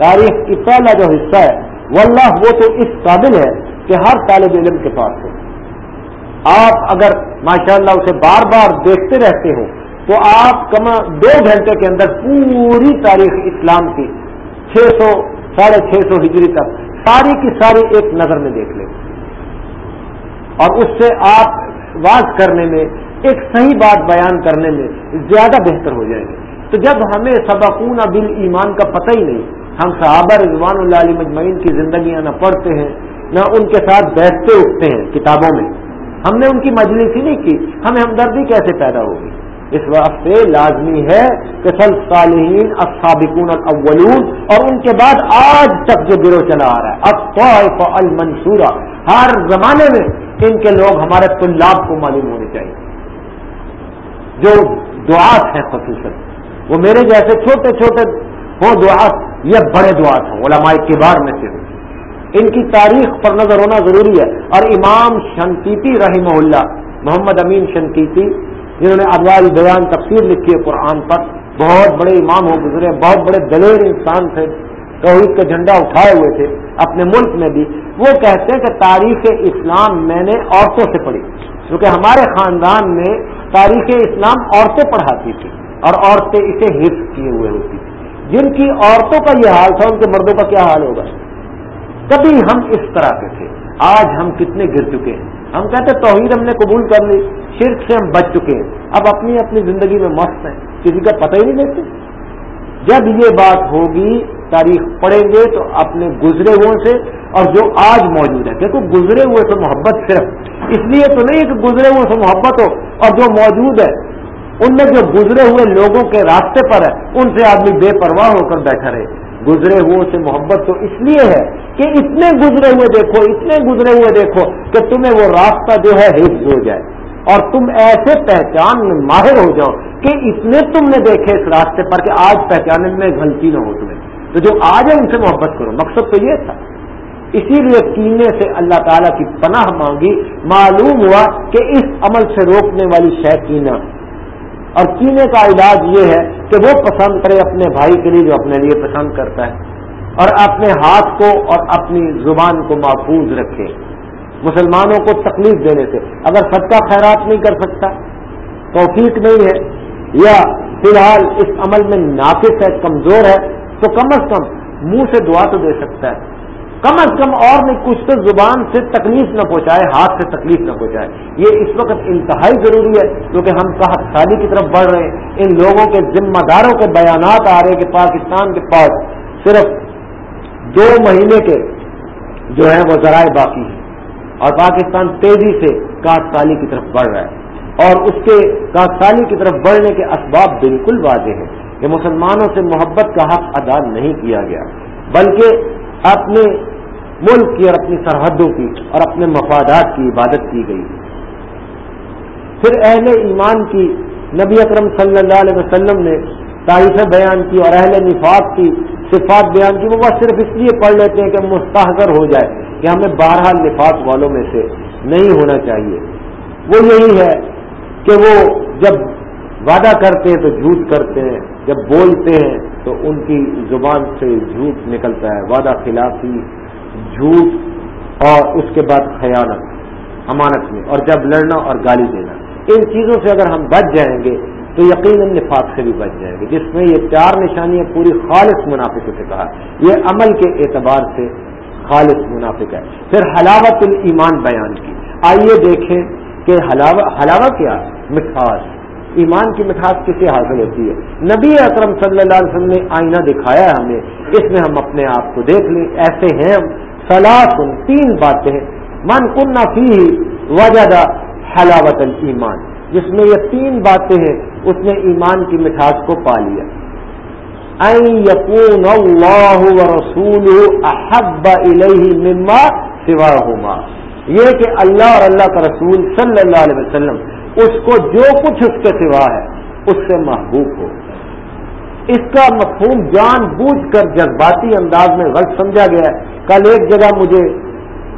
تاریخ کی پہلا جو حصہ ہے، واللہ وہ تو اس قابل ہے کہ ہر طالب علم کے پاس ہو آپ اگر ماشاءاللہ اسے بار بار دیکھتے رہتے ہو، تو آپ کم دو گھنٹے کے اندر پوری تاریخ اسلام کی، چھ سو، ساڑھے چھ سو ہجری تک ساری کی ساری ایک نظر میں دیکھ لیں۔ اور اس سے آپ واز کرنے میں، ایک صحیح بات بیان کرنے میں زیادہ بہتر ہو جائیں گے۔ تو جب ہمیں سبقون بل ایمان کا پتہ ہی نہیں ہم صحابہ رضوان اللہ علیہ مجمعین کی زندگیاں نہ پڑھتے ہیں، نہ ان کے ساتھ بیٹھتے اٹھتے ہیں کتابوں میں۔ ہم نے ان کی مجلس ہی نہیں کی، ہمیں ہمدردی کیسے پیدا ہوگی؟ اس واسطے لازمی ہے کہ سل صالحین السابقون الاولون اور ان کے بعد آج تک جو گروہ چلا آ رہا ہے اب المنصورہ، ہر زمانے میں ان کے لوگ ہمارے طلاب کو معلوم ہونے چاہیے۔ جو دعات ہیں خصوصاً، وہ میرے جیسے چھوٹے چھوٹے ہوں دعات یا بڑے دعات ہوں علماء کبار میں سے۔ ان کی تاریخ پر نظر ہونا ضروری ہے۔ اور امام شنکیتی رحمہ اللہ، محمد امین شنکیتی جنہوں نے ادوال بیان تفسیر لکھی ہے قرآن پر، بہت بڑے امام ہو گزرے بہت بڑے دلیر انسان تھے، توحید کا جھنڈا اٹھائے ہوئے تھے، اپنے ملک میں بھی۔ وہ کہتے ہیں کہ تاریخ اسلام میں نے عورتوں سے پڑھی، کیونکہ ہمارے خاندان میں تاریخ اسلام عورتیں پڑھاتی تھی اور عورتیں اسے حفظ کیے ہوئے ہوتی جن کی عورتوں کا یہ حال تھا، ان کے مردوں کا کیا حال ہوگا؟ کبھی ہم اس طرح کے تھے۔ آج ہم کتنے گر چکے ہیں۔ ہم کہتے توحید ہم نے قبول کر لی، شرک سے ہم بچ چکے ہیں۔ اب اپنی اپنی زندگی میں مست ہیں۔ کسی کا پتہ ہی نہیں دیتے جب یہ بات ہوگی، تاریخ پڑھیں گے تو اپنے گزرے ہوئے سے اور جو آج موجود ہے۔ دیکھو، گزرے ہوئے سے محبت صرف۔ اس لیے تو نہیں کہ گزرے ہوئے سے محبت ہو اور جو موجود ہے ان میں جو گزرے ہوئے لوگوں کے راستے پر ہے، ان سے آدمی بے پرواہ ہو کر بیٹھا رہے۔ گزرے ہوئے سے محبت تو اس لیے ہے کہ اتنے گزرے ہوئے دیکھو، اتنے گزرے ہوئے دیکھو کہ تمہیں وہ راستہ جو ہے حفظ ہو جائے۔ اور تم ایسے پہچان میں ماہر ہو جاؤ کہ اتنے تم نے دیکھے اس راستے پر کہ آج پہچاننے میں غلطی نہ ہو تمہیں۔ تو جو آج ہے، ان سے محبت کرو۔ مقصد تو یہ تھا۔ اسی لیے کینے سے اللہ تعالیٰ کی پناہ مانگی۔ معلوم ہوا کہ اس عمل سے روکنے والی شہ کینا۔ اور کینے کا علاج یہ ہے کہ وہ پسند کرے اپنے بھائی کے لیے جو اپنے لیے پسند کرتا ہے اور اپنے ہاتھ کو اور اپنی زبان کو محفوظ رکھے۔ مسلمانوں کو تکلیف دینے سے اگر صدقہ خیرات نہیں کر سکتا، توفیق نہیں ہے یا فی الحال اس عمل میں ناقص ہے، کمزور ہے، تو کم از کم منہ سے دعا تو دے سکتا ہے۔ کم از کم اور نہیں کچھ تو زبان سے تکلیف نہ پہنچائے، ہاتھ سے تکلیف نہ پہنچائے۔ یہ اس وقت انتہائی ضروری ہے، کیونکہ ہم کہا کی طرف بڑھ رہے ہیں۔ ان لوگوں کے ذمہ داروں کے بیانات آ رہے ہیں کہ پاکستان کے پاس صرف دو مہینے کے جو ہیں وہ ذرائع باقی ہیں۔ اور پاکستان تیزی سے کاشتالی کی طرف بڑھ رہا ہے۔ اور اس کے کاشتالی کی طرف بڑھنے کے اسباب بالکل واضح ہیں کہ مسلمانوں سے محبت کا حق ادا نہیں کیا گیا، بلکہ اپنے ملک کی اور اپنی سرحدوں کی اور اپنے مفادات کی عبادت کی گئی۔ پھر اہل ایمان کی نبی اکرم صلی اللہ علیہ وسلم نے تعریفیں بیان کی اور اہل نفاق کی صفات بیان کی، وہ بس صرف اس لیے پڑھ لیتے ہیں کہ مستحضر ہو جائے کہ ہمیں بارہ نفاق والوں میں سے نہیں ہونا چاہیے۔ وہ یہی ہے کہ وہ جب وعدہ کرتے ہیں تو جھوٹ کرتے ہیں، جب بولتے ہیں تو ان کی زبان سے جھوٹ نکلتا ہے، وعدہ خلافی جھوٹ اور اس کے بعد خیانت، امانت میں، اور جب لڑنا اور گالی دینا۔ ان چیزوں سے اگر ہم بچ جائیں گے تو یقیناً نفاق سے بھی بچ جائیں گے، جس میں یہ چار نشانیاں پوری خالص منافق سے کہا۔ یہ عمل کے اعتبار سے خالص منافق ہے۔ پھر حلاوت الایمان بیان کی۔ آئیے دیکھیں کہ حلاوہ کیا؟ مٹھاس۔ ایمان کی مٹھاس کسے حاصل ہوتی ہے۔ نبی اکرم صلی اللہ علیہ وسلم نے آئینہ دکھایا ہے ہمیں۔ اس میں ہم اپنے آپ کو دیکھ لیں۔ ایسے ہیں ہم۔ سلاسن تین باتیں۔ من کن فی وجہ حلاوت الایمان۔ جس میں یہ تین باتیں ہیں، اس نے ایمان کی مٹھاس کو پا لیا۔ یقون اللہ رسول احب مما سوا یہ کہ اللہ اور اللہ کا رسول صلی اللہ علیہ وسلم اس کو جو کچھ اس کے سوا ہے، اس سے محبوب ہو۔ اس کا مفہوم جان بوجھ کر جذباتی انداز میں غلط سمجھا گیا ہے۔ کل ایک جگہ مجھے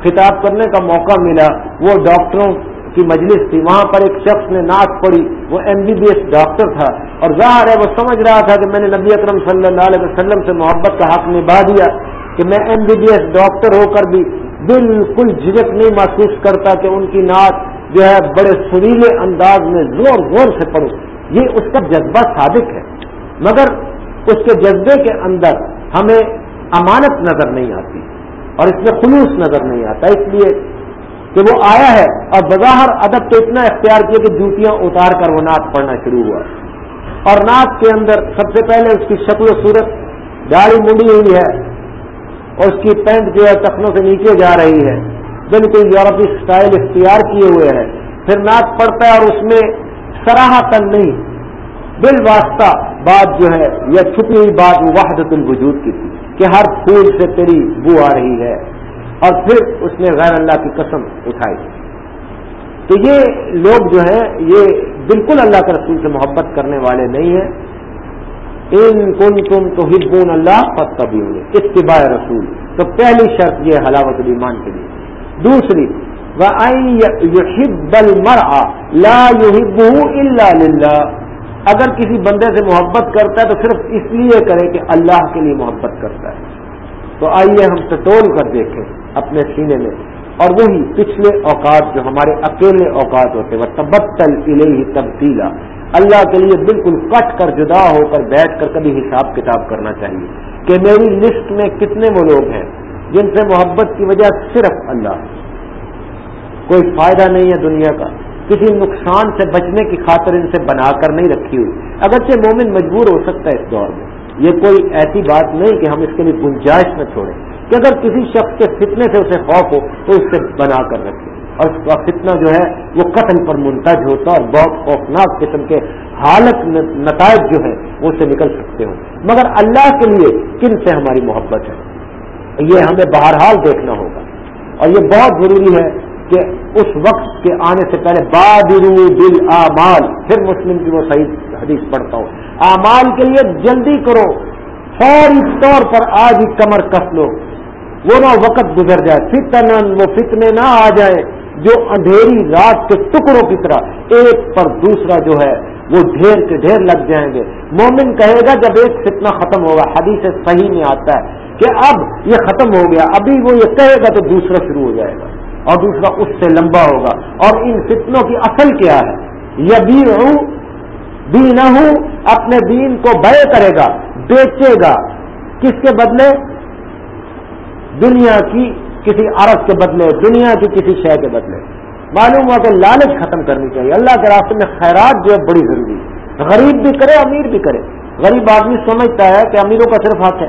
خطاب کرنے کا موقع ملا۔ وہ ڈاکٹروں کی مجلس تھی۔ وہاں پر ایک شخص نے نعت پڑی وہ M B B S doctor تھا۔ اور ظاہر ہے وہ سمجھ رہا تھا کہ میں نے نبی اکرم صلی اللہ علیہ وسلم سے محبت کا حق نبھا دیا کہ میں M B B S doctor ہو کر بھی بالکل جھجک نہیں محسوس کرتا کہ ان کی نعت جو ہے بڑے سریلے انداز میں زور زور سے پڑھوں یہ اس کا جذبہ صادق ہے۔ مگر اس کے جذبے کے اندر ہمیں امانت نظر نہیں آتی اور اس میں خلوص نظر نہیں آتا۔ اس لیے کہ وہ آیا ہے اور بظاہر ادب تو اتنا اختیار کیا کہ جوتیاں اتار کر وہ نعت پڑھنا شروع ہوا۔ اور نعت کے اندر سب سے پہلے اس کی شکل و صورت داڑھی منڈی ہوئی ہے اور اس کی پینٹ جو ہے تخنوں سے نیچے جا رہی ہے۔ بالکل یورپی سٹائل اختیار کیے ہوئے ہیں۔ پھر نعت پڑتا ہے اور اس میں سراہ تن نہیں بال واسطہ بات جو ہے یا چھپی ہوئی بات وحدت الوجود کی تھی کہ ہر پھول سے تیری بو آ رہی ہے۔ اور پھر اس نے غیر اللہ کی قسم اٹھائی۔ تو یہ لوگ جو ہیں، یہ بالکل اللہ کے رسول سے محبت کرنے والے نہیں ہیں۔ ان کن تم تو ہبون اللہ پت کبھی ہوں اتباع رسول۔ تو پہلی شرط یہ حلاوت المان کے لیے۔ دوسری لا اللہ اگر کسی بندے سے محبت کرتا ہے تو صرف اس لیے کرے کہ اللہ کے لیے محبت کرتا ہے۔ تو آئیے ہم ٹٹول کر دیکھیں اپنے سینے میں۔ اور وہی پچھلے اوقات جو ہمارے اکیلے اوقات ہوتے وہ تبتل ہی تبدیلا اللہ کے لیے بالکل کٹ کر جدا ہو کر بیٹھ کر کبھی حساب کتاب کرنا چاہیے کہ میری لسٹ میں کتنے وہ لوگ ہیں۔ جن سے محبت کی وجہ صرف اللہ کوئی فائدہ نہیں ہے دنیا کا۔ کسی نقصان سے بچنے کی خاطر ان سے بنا کر نہیں رکھی ہوئی۔ اگرچہ مومن مجبور ہو سکتا ہے اس دور میں۔ یہ کوئی ایسی بات نہیں کہ ہم اس کے لیے گنجائش نہ چھوڑیں۔ کہ اگر کسی شخص کے فتنے سے اسے خوف ہو تو اس سے بنا کر رکھیں اور اس کا فتنہ جو ہے وہ قتل پر منتج ہوتا اور بہت خوفناک قسم کے حالت نتائج جو ہے وہ سے نکل سکتے ہوں۔ مگر اللہ کے لیے کن سے ہماری محبت ہے؟ یہ ہمیں بہرحال دیکھنا ہوگا۔ اور یہ بہت ضروری ہے کہ اس وقت کے آنے سے پہلے بادرو دل آمال پھر مسلم کی وہ صحیح حدیث پڑھتا ہوں۔ آمال کے لیے جلدی کرو، فوری طور پر آج ہی کمر کس لو۔ وہ نہ وقت گزر جائے فتن وہ فتنے نہ آ جائے، جو اندھیری رات کے ٹکڑوں کی طرح ایک پر دوسرا جو ہے وہ ڈھیر کے ڈھیر لگ جائیں گے۔ مومن کہے گا جب ایک فتنہ ختم ہوگا، حدیث صحیح میں آتا ہے کہ اب یہ ختم ہو گیا، ابھی وہ یہ کہے گا تو دوسرا شروع ہو جائے گا اور دوسرا اس سے لمبا ہوگا۔ اور ان فتنوں کی اصل کیا ہے؟ یہ بھی ہوں بھی نہ ہوں اپنے دین کو بے کرے گا، بیچے گا۔ کس کے بدلے؟ دنیا کی کسی عرب کے بدلے، دنیا کی کسی شے کے بدلے۔ معلوم ہوا کہ لالچ ختم کرنی چاہیے۔ اللہ کے راستے میں خیرات جو ہے بڑی ضروری ہے۔ غریب بھی کرے، امیر بھی کرے۔ غریب آدمی سمجھتا ہے کہ امیروں کا صرف حق ہے۔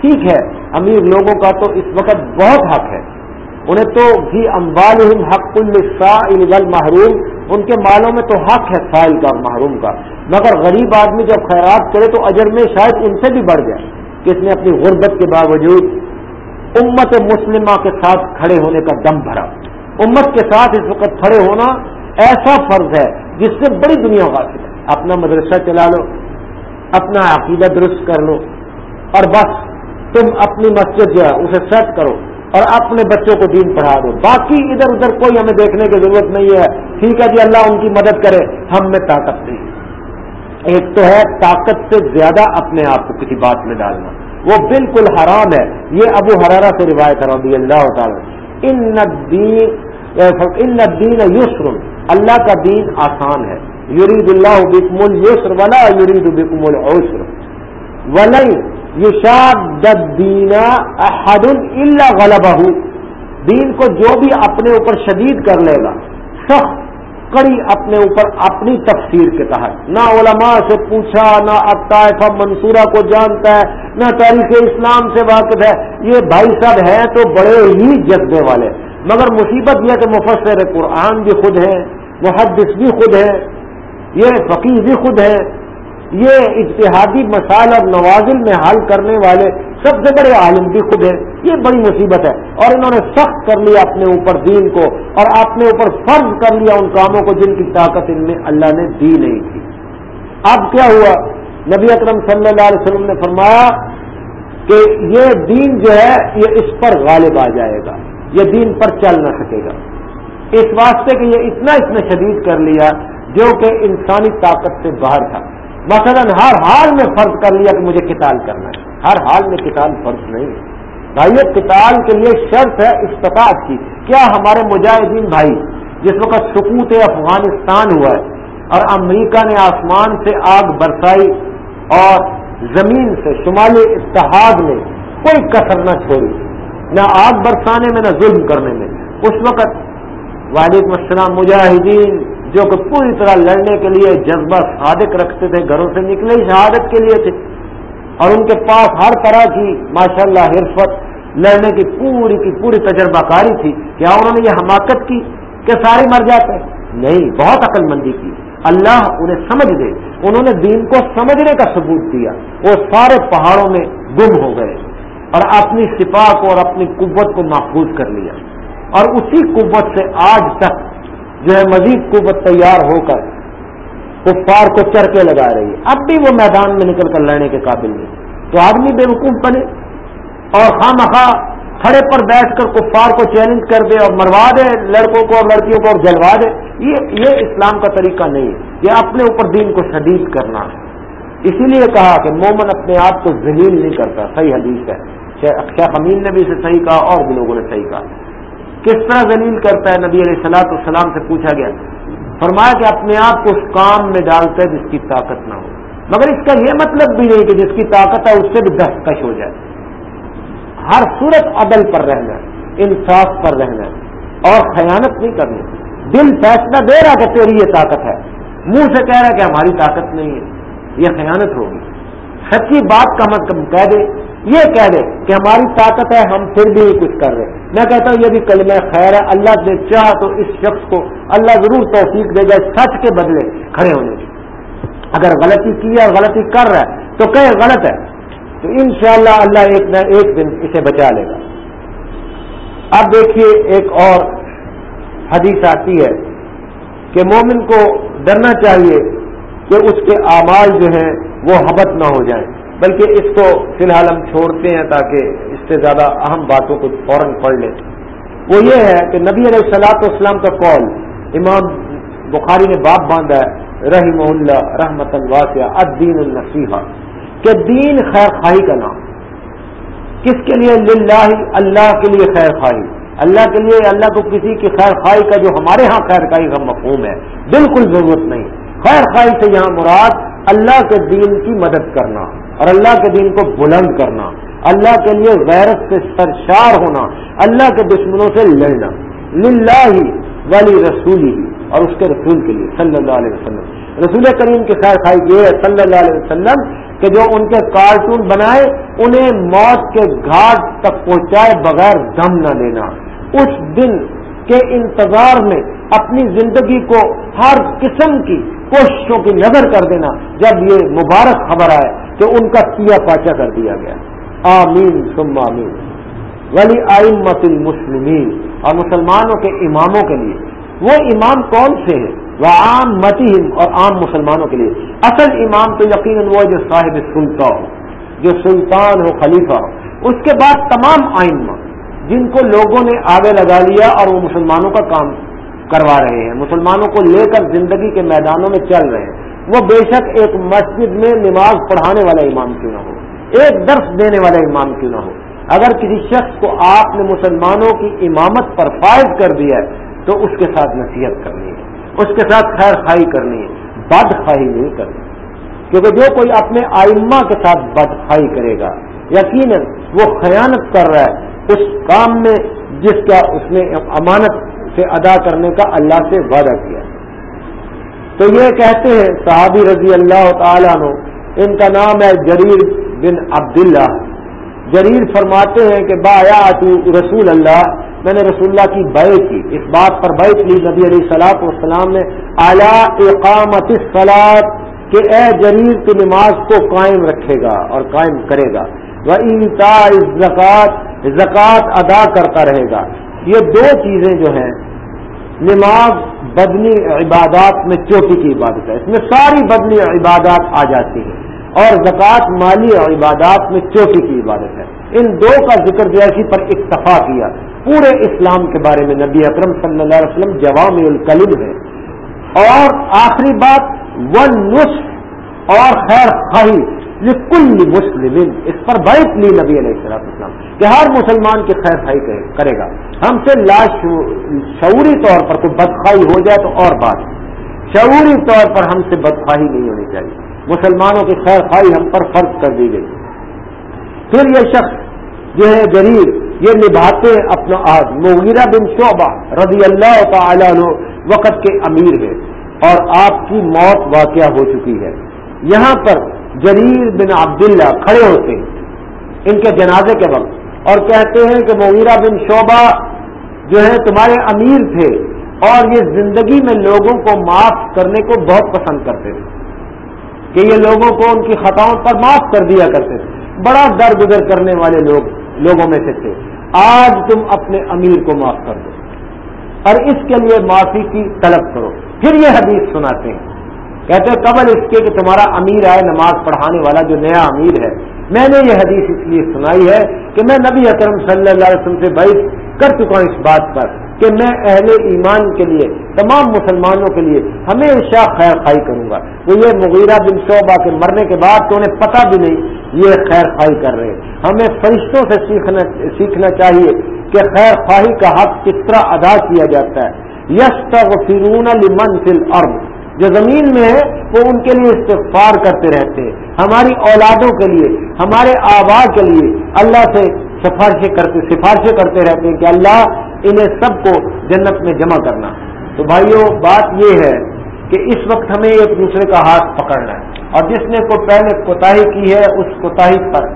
ٹھیک ہے، امیر لوگوں کا تو اس وقت بہت حق ہے۔ انہیں تو بھی امبال حق السا محروم۔ ان کے مالوں میں تو حق ہے سائل کا، محروم کا۔ مگر غریب آدمی جب خیرات کرے تو اجر میں شاید ان سے بھی بڑھ جائے کہ اس نے اپنی غربت کے باوجود امت مسلمہ کے ساتھ کھڑے ہونے کا دم بھرا۔ امت کے ساتھ اس وقت کھڑے ہونا ایسا فرض ہے جس سے بڑی دنیا حاصل ہے۔ اپنا مدرسہ چلا لو، اپنا عقیدہ درست کر لو اور بس تم اپنی مسجد جو ہے اسے سیٹ کرو اور اپنے بچوں کو دین پڑھا دو۔ باقی ادھر ادھر کوئی ہمیں دیکھنے کی ضرورت نہیں ہے۔ ٹھیک ہے جی اللہ ان کی مدد کرے، ہم میں طاقت نہیں۔ ایک تو ہے طاقت سے زیادہ اپنے آپ کو کسی بات میں ڈالنا۔ وہ بالکل حرام ہے۔ یہ ابو حرارا سے روایت رضی اللہ تعالیٰ ان ان یعنی دین یسر اللہ کا دین آسان ہے. یورید اللہ بکم السر ولا یورید بکم العسر. ولئی یشاد احد اللہ غلبہ. دین کو جو بھی اپنے اوپر شدید کر لے گا، سخت کڑی اپنے اوپر اپنی تفسیر کے تحت. نہ علماء سے پوچھا، نہ اب منصورہ کو جانتا ہے، نہ تاریخ اسلام سے واقف ہے. یہ بھائی صاحب ہیں تو بڑے ہی جذبے والے. مگر مصیبت یہ کہ مفسر قرآن بھی خود ہے محدث بھی خود ہے یہ فقیر بھی خود ہے یہ اجتہادی مسائل اور نوازل میں حل کرنے والے سب سے بڑے عالم بھی خود ہیں۔ یہ بڑی مصیبت ہے۔ اور انہوں نے سخت کر لیا اپنے اوپر دین کو، اور اپنے اوپر فرض کر لیا ان کاموں کو جن کی طاقت ان میں اللہ نے دی نہیں تھی۔ اب کیا ہوا؟ نبی اکرم صلی اللہ علیہ وسلم نے فرمایا کہ یہ دین جو ہے، یہ اس پر غالب آ جائے گا۔ یہ دین پر چل نہ سکے گا۔ اس واسطے کہ یہ اتنا اس نے شدید کر لیا جو کہ انسانی طاقت سے باہر تھا۔ مثلا ہر حال میں فرض کر لیا کہ مجھے کتاب کرنا ہے۔ ہر حال میں کتاب فرض نہیں ہے۔ بھائی کتاب کے لیے شرط ہے استطاعت کی۔ کیا ہمارے مجاہدین بھائی، جس وقت سکوت افغانستان ہوا ہے اور امریکہ نے آسمان سے آگ برسائی اور زمین سے شمالی اتحاد میں کوئی کثر نہ چھوڑی نہ آگ برسانے میں، نہ ظلم کرنے میں۔ اس وقت وعلیکم السلام مجاہدین جو کہ پوری طرح لڑنے کے لیے جذبہ صادق رکھتے تھے، گھروں سے نکلے، شہادت کے لیے تھے۔ اور ان کے پاس ہر طرح کی ماشاءاللہ حرفت، لڑنے کی پوری کی پوری تجربہ کاری تھی۔ کیا انہوں نے یہ حماقت کی کہ سارے مر جاتے نہیں، بہت عقل مندی کی۔ اللہ انہیں سمجھ دے۔ انہوں نے دین کو سمجھنے کا ثبوت دیا۔ وہ سارے پہاڑوں میں گم ہو گئے۔ اور اپنی سپاہ کو اور اپنی قوت کو محفوظ کر لیا۔ اور اسی قوت سے آج تک جو ہے مزید قوت تیار ہو کر کفار کو چرکے لگا رہی ہے۔ اب بھی وہ میدان میں نکل کر لڑنے کے قابل نہیں۔ تو آدمی بے وقوف بنے اور خواہ مخواہ کھڑے پر بیٹھ کر کفار کو چیلنج کر دے اور مروا دے لڑکوں کو اور لڑکیوں کو اور جلوا دے۔ یہ یہ اسلام کا طریقہ نہیں ہے۔ یہ اپنے اوپر دین کو شدید کرنا ہے۔ اسی لیے کہا کہ مومن اپنے آپ کو ذلیل نہیں کرتا۔ صحیح حدیث ہے۔ شیخ امین نے بھی اسے صحیح کہا، اور بھی لوگوں نے صحیح کہا۔ کس طرح ذلیل کرتا ہے نبی علیہ السلاط السلام سے پوچھا گیا۔ فرمایا کہ اپنے آپ کو اس کام میں ڈالتا ہے جس کی طاقت نہ ہو۔ مگر اس کا یہ مطلب بھی نہیں کہ جس کی طاقت ہے اس سے بھی دستکش ہو جائے۔ ہر صورت عدل پر رہنا انصاف پر رہنا اور خیانت نہیں کرنی۔ دل فیصلہ دے رہا کہ تیری یہ طاقت ہے۔ منہ سے کہہ رہا کہ ہماری طاقت نہیں ہے۔ یہ خیانت ہوگی۔ سچی بات کا مطلب کہہ دے یہ کہہ دے کہ ہماری طاقت ہے، ہم پھر بھی کچھ کر رہے میں کہتا ہوں، یہ بھی کلمہ خیر ہے۔ اللہ نے چاہ تو اس شخص کو اللہ ضرور توفیق دے گا، سچ کے بدلے کھڑے ہونے کی اگر غلطی کی اور غلطی کر رہا ہے، تو کہ غلط ہے۔ تو انشاءاللہ اللہ ایک نہ ایک دن اسے بچا لے گا۔ اب دیکھیے ایک اور حدیث آتی ہے کہ مومن کو ڈرنا چاہیے کہ اس کے اعمال جو ہیں وہ حبت نہ ہو جائیں۔ بلکہ اس کو فی الحال ہم چھوڑتے ہیں تاکہ اس سے زیادہ اہم باتوں کو فوراً پڑھ لیں۔ وہ یہ ہے کہ نبی علیہ السلاط والسلام کا قول امام بخاری نے باپ باندھا ہے رحم اللہ رحمت الواسع الدین النصیحہ، کہ دین خیر خواہی کا نام۔ کس کے لیے؟ للہ، اللہ کے لیے خیر خواہی۔ اللہ کے لیے، اللہ کو کسی کی خیر خواہی کا جو ہمارے ہاں خیر خواہی کا مفہوم ہے، بالکل ضرورت نہیں۔ خیر خواہی سے یہاں مراد اللہ کے دین کی مدد کرنا۔ اور اللہ کے دین کو بلند کرنا، اللہ کے لیے غیرت سے سرشار ہونا، اللہ کے دشمنوں سے لڑنا، للہ ہی والی رسول ہی اور اس کے رسول کے لیے، صلی اللہ علیہ وسلم۔ رسول کریم کی خیر خائی یہ ہے، صلی اللہ علیہ وسلم، کہ جو ان کے کارٹون بنائے، انہیں موت کے گھاٹ تک پہنچائے بغیر دم نہ لینا۔ اس دن کے انتظار میں اپنی زندگی کو ہر قسم کی کوششوں کی نظر کر دینا، جب یہ مبارک خبر آئے۔ کہ ان کا سیا پاچا کر دیا گیا۔ آمین، ثم آمین۔ ولی آئمت المسلمین۔ اور مسلمانوں کے اماموں کے لیے۔ وہ امام کون سے ہیں؟ وہ عام متیم اور عام مسلمانوں کے لیے۔ اصل امام تو یقیناً وہ جو صاحب سلطان ہو، جو سلطان ہو، خلیفہ ہو۔ اس کے بعد تمام آئمہ جن کو لوگوں نے آگے لگا لیا اور وہ مسلمانوں کا کام کروا رہے ہیں۔ مسلمانوں کو لے کر زندگی کے میدانوں میں چل رہے ہیں۔ وہ بے شک ایک مسجد میں نماز پڑھانے والا امام کیوں نہ ہو، ایک درس دینے والا امام کیوں نہ ہو۔ اگر کسی شخص کو آپ نے مسلمانوں کی امامت پر فائد کر دیا ہے، تو اس کے ساتھ نصیحت کرنی ہے، اس کے ساتھ خیر خائی کرنی ہے، بد خواہی نہیں کرنی۔ کیونکہ جو کوئی اپنے آئمہ کے ساتھ بد خواہی کرے گا، یقیناً وہ خیانت کر رہا ہے۔ اس کام میں جس کا اس نے امانت سے ادا کرنے کا اللہ سے وعدہ کیا۔ تو یہ کہتے ہیں، صحابی رضی اللہ تعالیٰ عنہ، ان کا نام ہے جریر بن عبداللہ۔ جریر فرماتے ہیں کہ بایا رسول اللہ، میں نے رسول اللہ کی بے کی، اس بات پر بیت لی نبی علیہ سلاط والسلام نے اعلیٰ اقامت سلاد کہ اے جریر کی نماز کو قائم رکھے گا اور قائم کرے گا۔ وہ انتا زکوٰۃ زکوٰۃ ادا کرتا رہے گا۔ یہ دو چیزیں جو ہیں نماز بدنی عبادات میں چوٹی کی عبادت ہے۔ اس میں ساری بدنی عبادات آ جاتی ہیں اور زکوٰۃ مالی عبادات میں چوٹی کی عبادت ہے۔ ان دو کا ذکر جو ہے پر اکتفا کیا۔ پورے اسلام کے بارے میں نبی اکرم صلی اللہ علیہ وسلم جوام الکلم ہے اور آخری بات ون نسخ اور خیر خواہی۔ کل مسلم اس پر بیت لی نبی علیہ السلام اسلام کہ ہر مسلمان کی خیر خواہی کرے گا۔ ہم سے لاش شعوری طور پر کوئی بدخواہی ہو جائے تو اور بات۔ شعوری طور پر ہم سے بدخواہی نہیں ہونی چاہیے۔ مسلمانوں کی خیر خواہی ہم پر فرض کر دی گئی۔ پھر یہ شخص جو ہے غریب یہ نبھاتے اپنا آج مغیرہ بن شعبہ رضی اللہ تعالیٰ عنہ وقت کے امیر ہے اور آپ کی موت واقعہ ہو چکی ہے۔ یہاں پر جریر بن عبداللہ کھڑے ہوتے ہیں، ان کے جنازے کے وقت۔ اور کہتے ہیں کہ مغیرہ بن شعبہ جو ہے تمہارے امیر تھے اور یہ زندگی میں لوگوں کو معاف کرنے کو بہت پسند کرتے تھے، کہ یہ لوگوں کو ان کی خطاؤں پر معاف کر دیا کرتے تھے۔ بڑا در گزر کرنے والے لوگ، لوگوں میں سے تھے۔ آج تم اپنے امیر کو معاف کر دو اور اس کے لیے معافی کی طلب کرو۔ پھر یہ حدیث سناتے ہیں۔ کہتے ہیں، قبل اس کے کہ تمہارا امیر آئے نماز پڑھانے والا جو نیا امیر ہے۔ میں نے یہ حدیث اس لیے سنائی ہے کہ میں نبی اکرم صلی اللہ علیہ وسلم سے بحث کر چکا ہوں اس بات پر کہ میں اہل ایمان کے لیے، تمام مسلمانوں کے لیے ہمیشہ خیر خائی کروں گا۔ وہ یہ مغیرہ بن شعبہ کے مرنے کے بعد تو انہیں پتہ بھی نہیں یہ خیر خائی کر رہے ہیں۔ ہمیں فرشتوں سے سیکھنا سیکھنا چاہیے کہ خیر خواہی کا حق کس طرح ادا کیا جاتا ہے۔ یش فرون لمن فل ارب جو زمین میں ہے، وہ ان کے لیے استغفار کرتے رہتے ہیں۔ ہماری اولادوں کے لیے، ہمارے آبا کے لیے اللہ سے سفارشیں کرتے سفارشیں کرتے رہتے ہیں کہ اللہ انہیں سب کو جنت میں جمع کرنا۔ تو بھائیوں بات یہ ہے کہ اس وقت ہمیں ایک دوسرے کا ہاتھ پکڑنا ہے۔ اور جس نے کوئی پہلے کوتاہی کی ہے، اس کوتاہی پر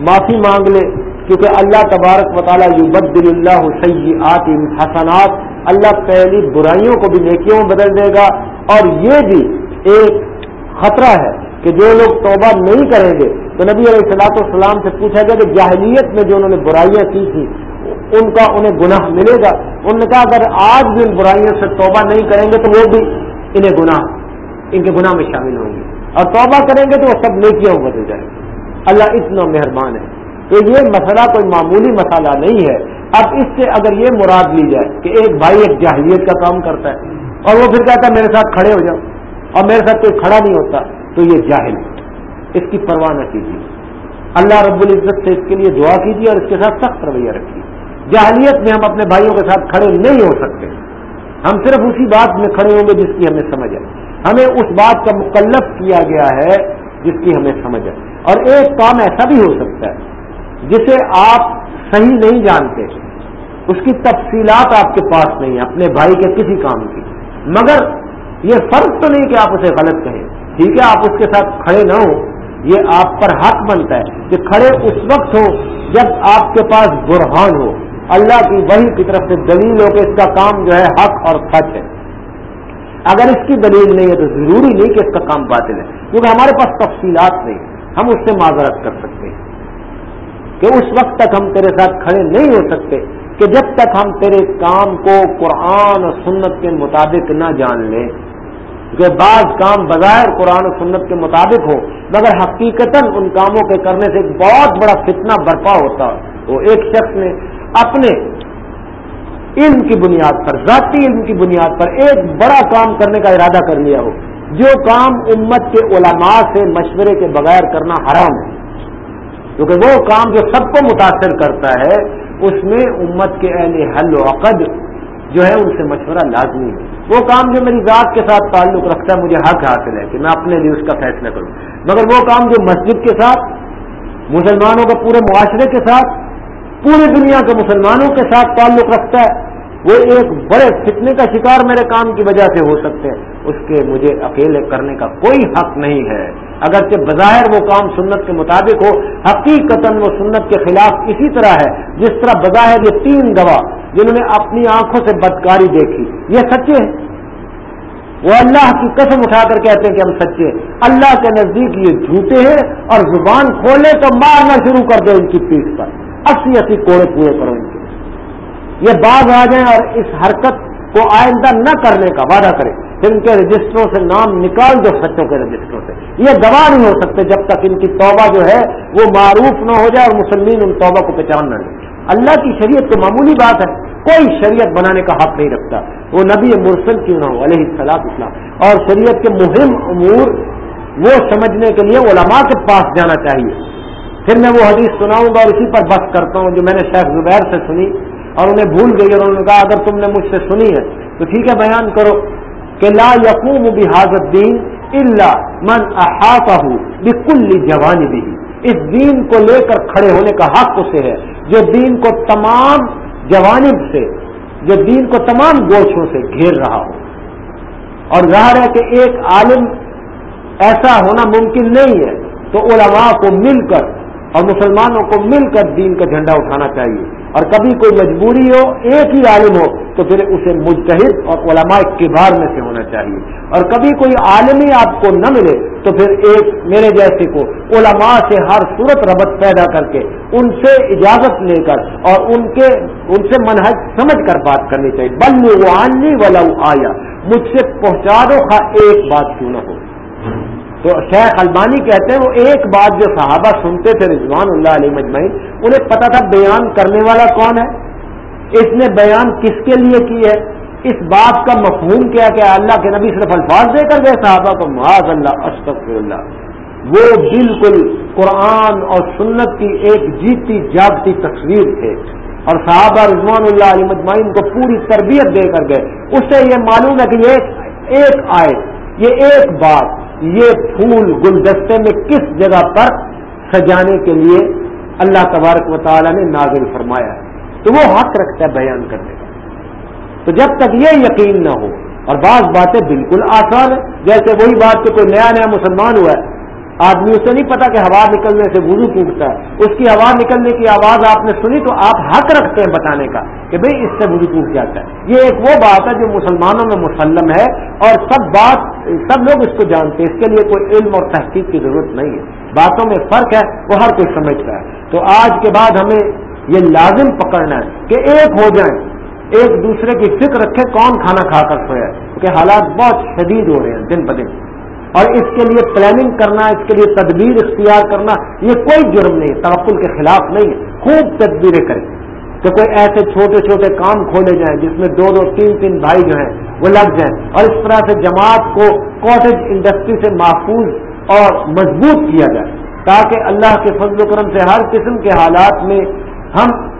معافی مانگ لے، کیونکہ اللہ تبارک و تعالیٰ یو اللہ سیاحت حسنات، اللہ پہلی برائیوں کو بھی نیکیوں میں بدل دے گا اور یہ بھی ایک خطرہ ہے کہ جو لوگ توبہ نہیں کریں گے، تو نبی علیہ السلاط والسلام سے پوچھا گیا کہ جاہلیت میں جو انہوں نے برائیاں کی تھیں، ان کا انہیں گناہ ملے گا؟ انہوں نے کہا، اگر آج بھی ان برائیوں سے توبہ نہیں کریں گے، تو وہ بھی انہیں گناہ، ان کے گناہ میں شامل ہوں گے۔ اور توبہ کریں گے تو وہ سب نیکیاں بدل جائیں۔ گے اللہ اتنا مہربان ہے۔ تو یہ مسئلہ کوئی معمولی مسئلہ نہیں ہے۔ اب اس سے اگر یہ مراد لی جائے کہ ایک بھائی ایک جاہلیت کا کام کرتا ہے اور وہ پھر کہتا ہے، میرے ساتھ کھڑے ہو جاؤ۔ اور میرے ساتھ کوئی کھڑا نہیں ہوتا، تو یہ جاہل اس کی پرواہ نہ کیجیے۔ اللہ رب العزت سے اس کے لیے دعا کیجیے اور اس کے ساتھ سخت رویہ رکھیے۔ جاہلیت میں ہم اپنے بھائیوں کے ساتھ کھڑے نہیں ہو سکتے۔ ہم صرف اسی بات میں کھڑے ہوں گے جس کی ہمیں سمجھ ہے۔ ہمیں اس بات کا مکلف کیا گیا ہے جس کی ہمیں سمجھ ہے۔ اور ایک کام ایسا بھی ہو سکتا ہے، جسے آپ صحیح نہیں جانتے، اس کی تفصیلات آپ کے پاس نہیں ہیں، اپنے بھائی کے کسی کام کی۔ مگر یہ فرق تو نہیں کہ آپ اسے غلط کہیں۔ ٹھیک ہے، آپ اس کے ساتھ کھڑے نہ ہوں۔ یہ آپ پر حق بنتا ہے کہ کھڑے اس وقت ہو جب آپ کے پاس برہان ہو۔ اللہ کی وہی کی طرف سے دلیل ہو کہ اس کا کام جو ہے حق اور سچ ہے۔ اگر اس کی دلیل نہیں ہے تو ضروری نہیں کہ اس کا کام باطل ہے، کیونکہ ہمارے پاس تفصیلات نہیں۔ ہم اس سے معذرت کر سکتے ہیں کہ اس وقت تک ہم تیرے ساتھ کھڑے نہیں ہو سکتے۔ کہ جب تک ہم تیرے کام کو قرآن اور سنت کے مطابق نہ جان لیں کہ بعض کام بظاہر قرآن و سنت کے مطابق ہو، مگر حقیقت ان کاموں کے کرنے سے ایک بہت بڑا فتنہ برپا ہوتا، وہ ایک شخص نے اپنے علم کی بنیاد پر، ذاتی علم کی بنیاد پر ایک بڑا کام کرنے کا ارادہ کر لیا ہو۔ جو کام امت کے علماء سے مشورے کے بغیر کرنا حرام ہے، کیونکہ وہ کام جو سب کو متاثر کرتا ہے اس میں امت کے اہل حل و عقد جو ہے ان سے مشورہ لازمی ہے۔ وہ کام جو میری ذات کے ساتھ تعلق رکھتا ہے، مجھے حق حاصل ہے کہ میں اپنے لیے اس کا فیصلہ کروں۔ مگر وہ کام جو مسجد کے ساتھ، مسلمانوں کے پورے معاشرے کے ساتھ پوری دنیا کے مسلمانوں کے ساتھ تعلق رکھتا ہے، وہ ایک بڑے فتنے کا شکار میرے کام کی وجہ سے ہو سکتے ہیں۔ اس کے مجھے اکیلے کرنے کا کوئی حق نہیں ہے۔ اگرچہ بظاہر وہ کام سنت کے مطابق ہو حقیقت وہ سنت کے خلاف اسی طرح ہے، جس طرح بظاہر یہ تین گواہ جنہوں نے اپنی آنکھوں سے بدکاری دیکھی۔ یہ سچے ہیں۔ وہ اللہ کی قسم اٹھا کر کہتے ہیں کہ ہم سچے اللہ کے نزدیک یہ جھوٹے ہیں اور زبان کھولے تو مارنا شروع کر دو ان کی پیٹ پر۔ اسی اسی کوڑے پورے کرو ان کے۔ یہ باز آ جائیں اور اس حرکت کو آئندہ نہ کرنے کا وعدہ کرے پھر ان کے رجسٹروں سے نام نکال دو سچوں کے رجسٹروں سے۔ یہ گواہ نہیں ہو سکتے جب تک ان کی توبہ جو ہے وہ معروف نہ ہو جائے اور مسلمین ان توبہ کو پہچان نہ لیں۔ اللہ کی شریعت تو معمولی بات ہے، کوئی شریعت بنانے کا حق نہیں رکھتا۔ وہ نبی مرسل کیوں نہ ہو، علیہ السلام اسلام۔ اور شریعت کے مہم، امور، وہ سمجھنے کے لیے علماء کے پاس جانا چاہیے۔ پھر میں وہ حدیث سناؤں گا اور اسی پر بس کرتا ہوں جو میں نے شیخ زبیر سے سنی اور انہیں بھول گئی اور انہوں نے کہا، اگر تم نے مجھ سے سنی ہے تو ٹھیک ہے، بیان کرو۔ کہ لا یقوم بحاظت دین اللہ من احاطہ بکل جوانی بھی اس دین کو لے کر کھڑے ہونے کا حق اسے ہے، جو دین کو تمام جوانب سے، جو دین کو تمام گوشوں سے گھیر رہا ہو۔ اور ظاہر ہے کہ ایک عالم ایسا ہونا ممکن نہیں ہے، تو علماء کو مل کر اور مسلمانوں کو مل کر دین کا جھنڈا اٹھانا چاہیے۔ اور کبھی کوئی مجبوری ہو، ایک ہی عالم ہو، تو پھر اسے مجتہد اور علماء کبار میں سے ہونا چاہیے۔ اور کبھی کوئی عالمی آپ کو نہ ملے، تو پھر ایک میرے جیسے کو علماء سے ہر صورت ربط پیدا کر کے ان سے اجازت لے کر اور ان کے، ان سے منحج سمجھ کر بات کرنی چاہیے۔ بل وہ آنی والا آیا، مجھ سے پہنچا دو، خواہ ایک بات کیوں نہ ہو۔ تو شیخ البانی کہتے ہیں وہ ایک بات جو صحابہ سنتے تھے رضوان اللہ علیہ مجمعین، انہیں پتا تھا بیان کرنے والا کون ہے؟ اس نے بیان کس کے لیے کی ہے؟ اس بات کا مفہوم کیا کہ اللہ کے نبی صرف الفاظ دے کر گئے صحابہ کو، معاذ اللہ استغفر اللہ وہ بالکل قرآن اور سنت کی ایک جیتی جاگتی تصویر تھے۔ اور صحابہ رضوان اللہ علیہ مجمعین کو پوری تربیت دے کر گئے۔ اس سے یہ معلوم ہے کہ یہ ایک آئے یہ ایک بات یہ پھول گلدستے میں کس جگہ پر سجانے کے لیے اللہ تبارک و تعالیٰ نے نازل فرمایا ہے؟ تو وہ حق رکھتا ہے بیان کرنے کا۔ تو جب تک یہ یقین نہ ہو، اور بعض باتیں بالکل آسان ہیں، جیسے وہی بات کہ کوئی نیا نیا مسلمان ہوا ہے آدمی اسے نہیں پتا کہ ہوا نکلنے سے وضو ٹوٹتا ہے۔ اس کی ہوا نکلنے کی آواز آپ نے سنی تو آپ حق رکھتے ہیں بتانے کا کہ بھئی اس سے وضو ٹوٹ جاتا ہے۔ یہ ایک وہ بات ہے جو مسلمانوں میں مسلم ہے اور سب بات، سب لوگ اس کو جانتے ہیں۔ اس کے لیے کوئی علم اور تحقیق کی ضرورت نہیں ہے۔ باتوں میں فرق ہے، وہ ہر کوئی سمجھتا ہے۔ تو آج کے بعد ہمیں یہ لازم پکڑنا ہے کہ ایک ہو جائیں، ایک دوسرے کی فکر رکھے کون کھانا کھا کر سویا کیونکہ حالات بہت شدید ہو رہے ہیں دن بدن اور اس کے لیے پلاننگ کرنا، اس کے لیے تدبیر اختیار کرنا، یہ کوئی جرم نہیں توقل کے خلاف نہیں ہے۔ خوب تدبیریں کریں۔ کہ کوئی ایسے چھوٹے چھوٹے کام کھولے جائیں جس میں دو دو، تین تین بھائی جو ہیں، وہ لگ جائیں۔ اور اس طرح سے جماعت کو کاٹیج انڈسٹری سے محفوظ اور مضبوط کیا جائے۔ تاکہ اللہ کے فضل و کرم سے ہر قسم کے حالات میں ہم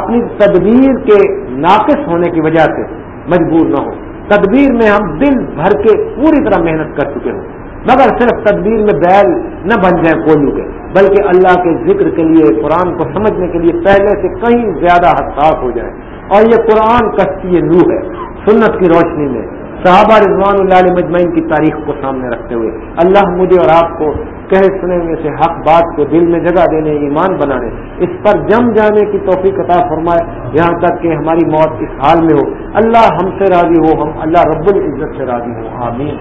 اپنی تدبیر کے ناقص ہونے کی وجہ سے مجبور نہ ہو تدبیر میں ہم دل بھر کے پوری طرح محنت کر چکے ہوں۔ مگر صرف تدبیر میں بیل نہ بن جائیں کولو کے، بلکہ اللہ کے ذکر کے لیے، قرآن کو سمجھنے کے لیے پہلے سے کہیں زیادہ حساس ہو جائے اور یہ قرآن کشتی نو ہے، سنت کی روشنی میں صحابہ رضوان اللہ علیہ مجمعین کی تاریخ کو سامنے رکھتے ہوئے، اللہ مجھے اور آپ کو کہے سنے میں سے حق بات کو دل میں جگہ دینے، ایمان بنانے، اس پر جم جانے کی توفیق عطا فرمائے، یہاں تک کہ ہماری موت اس حال میں ہو۔ اللہ ہم سے راضی ہو، ہم اللہ رب العزت سے راضی ہو آمین۔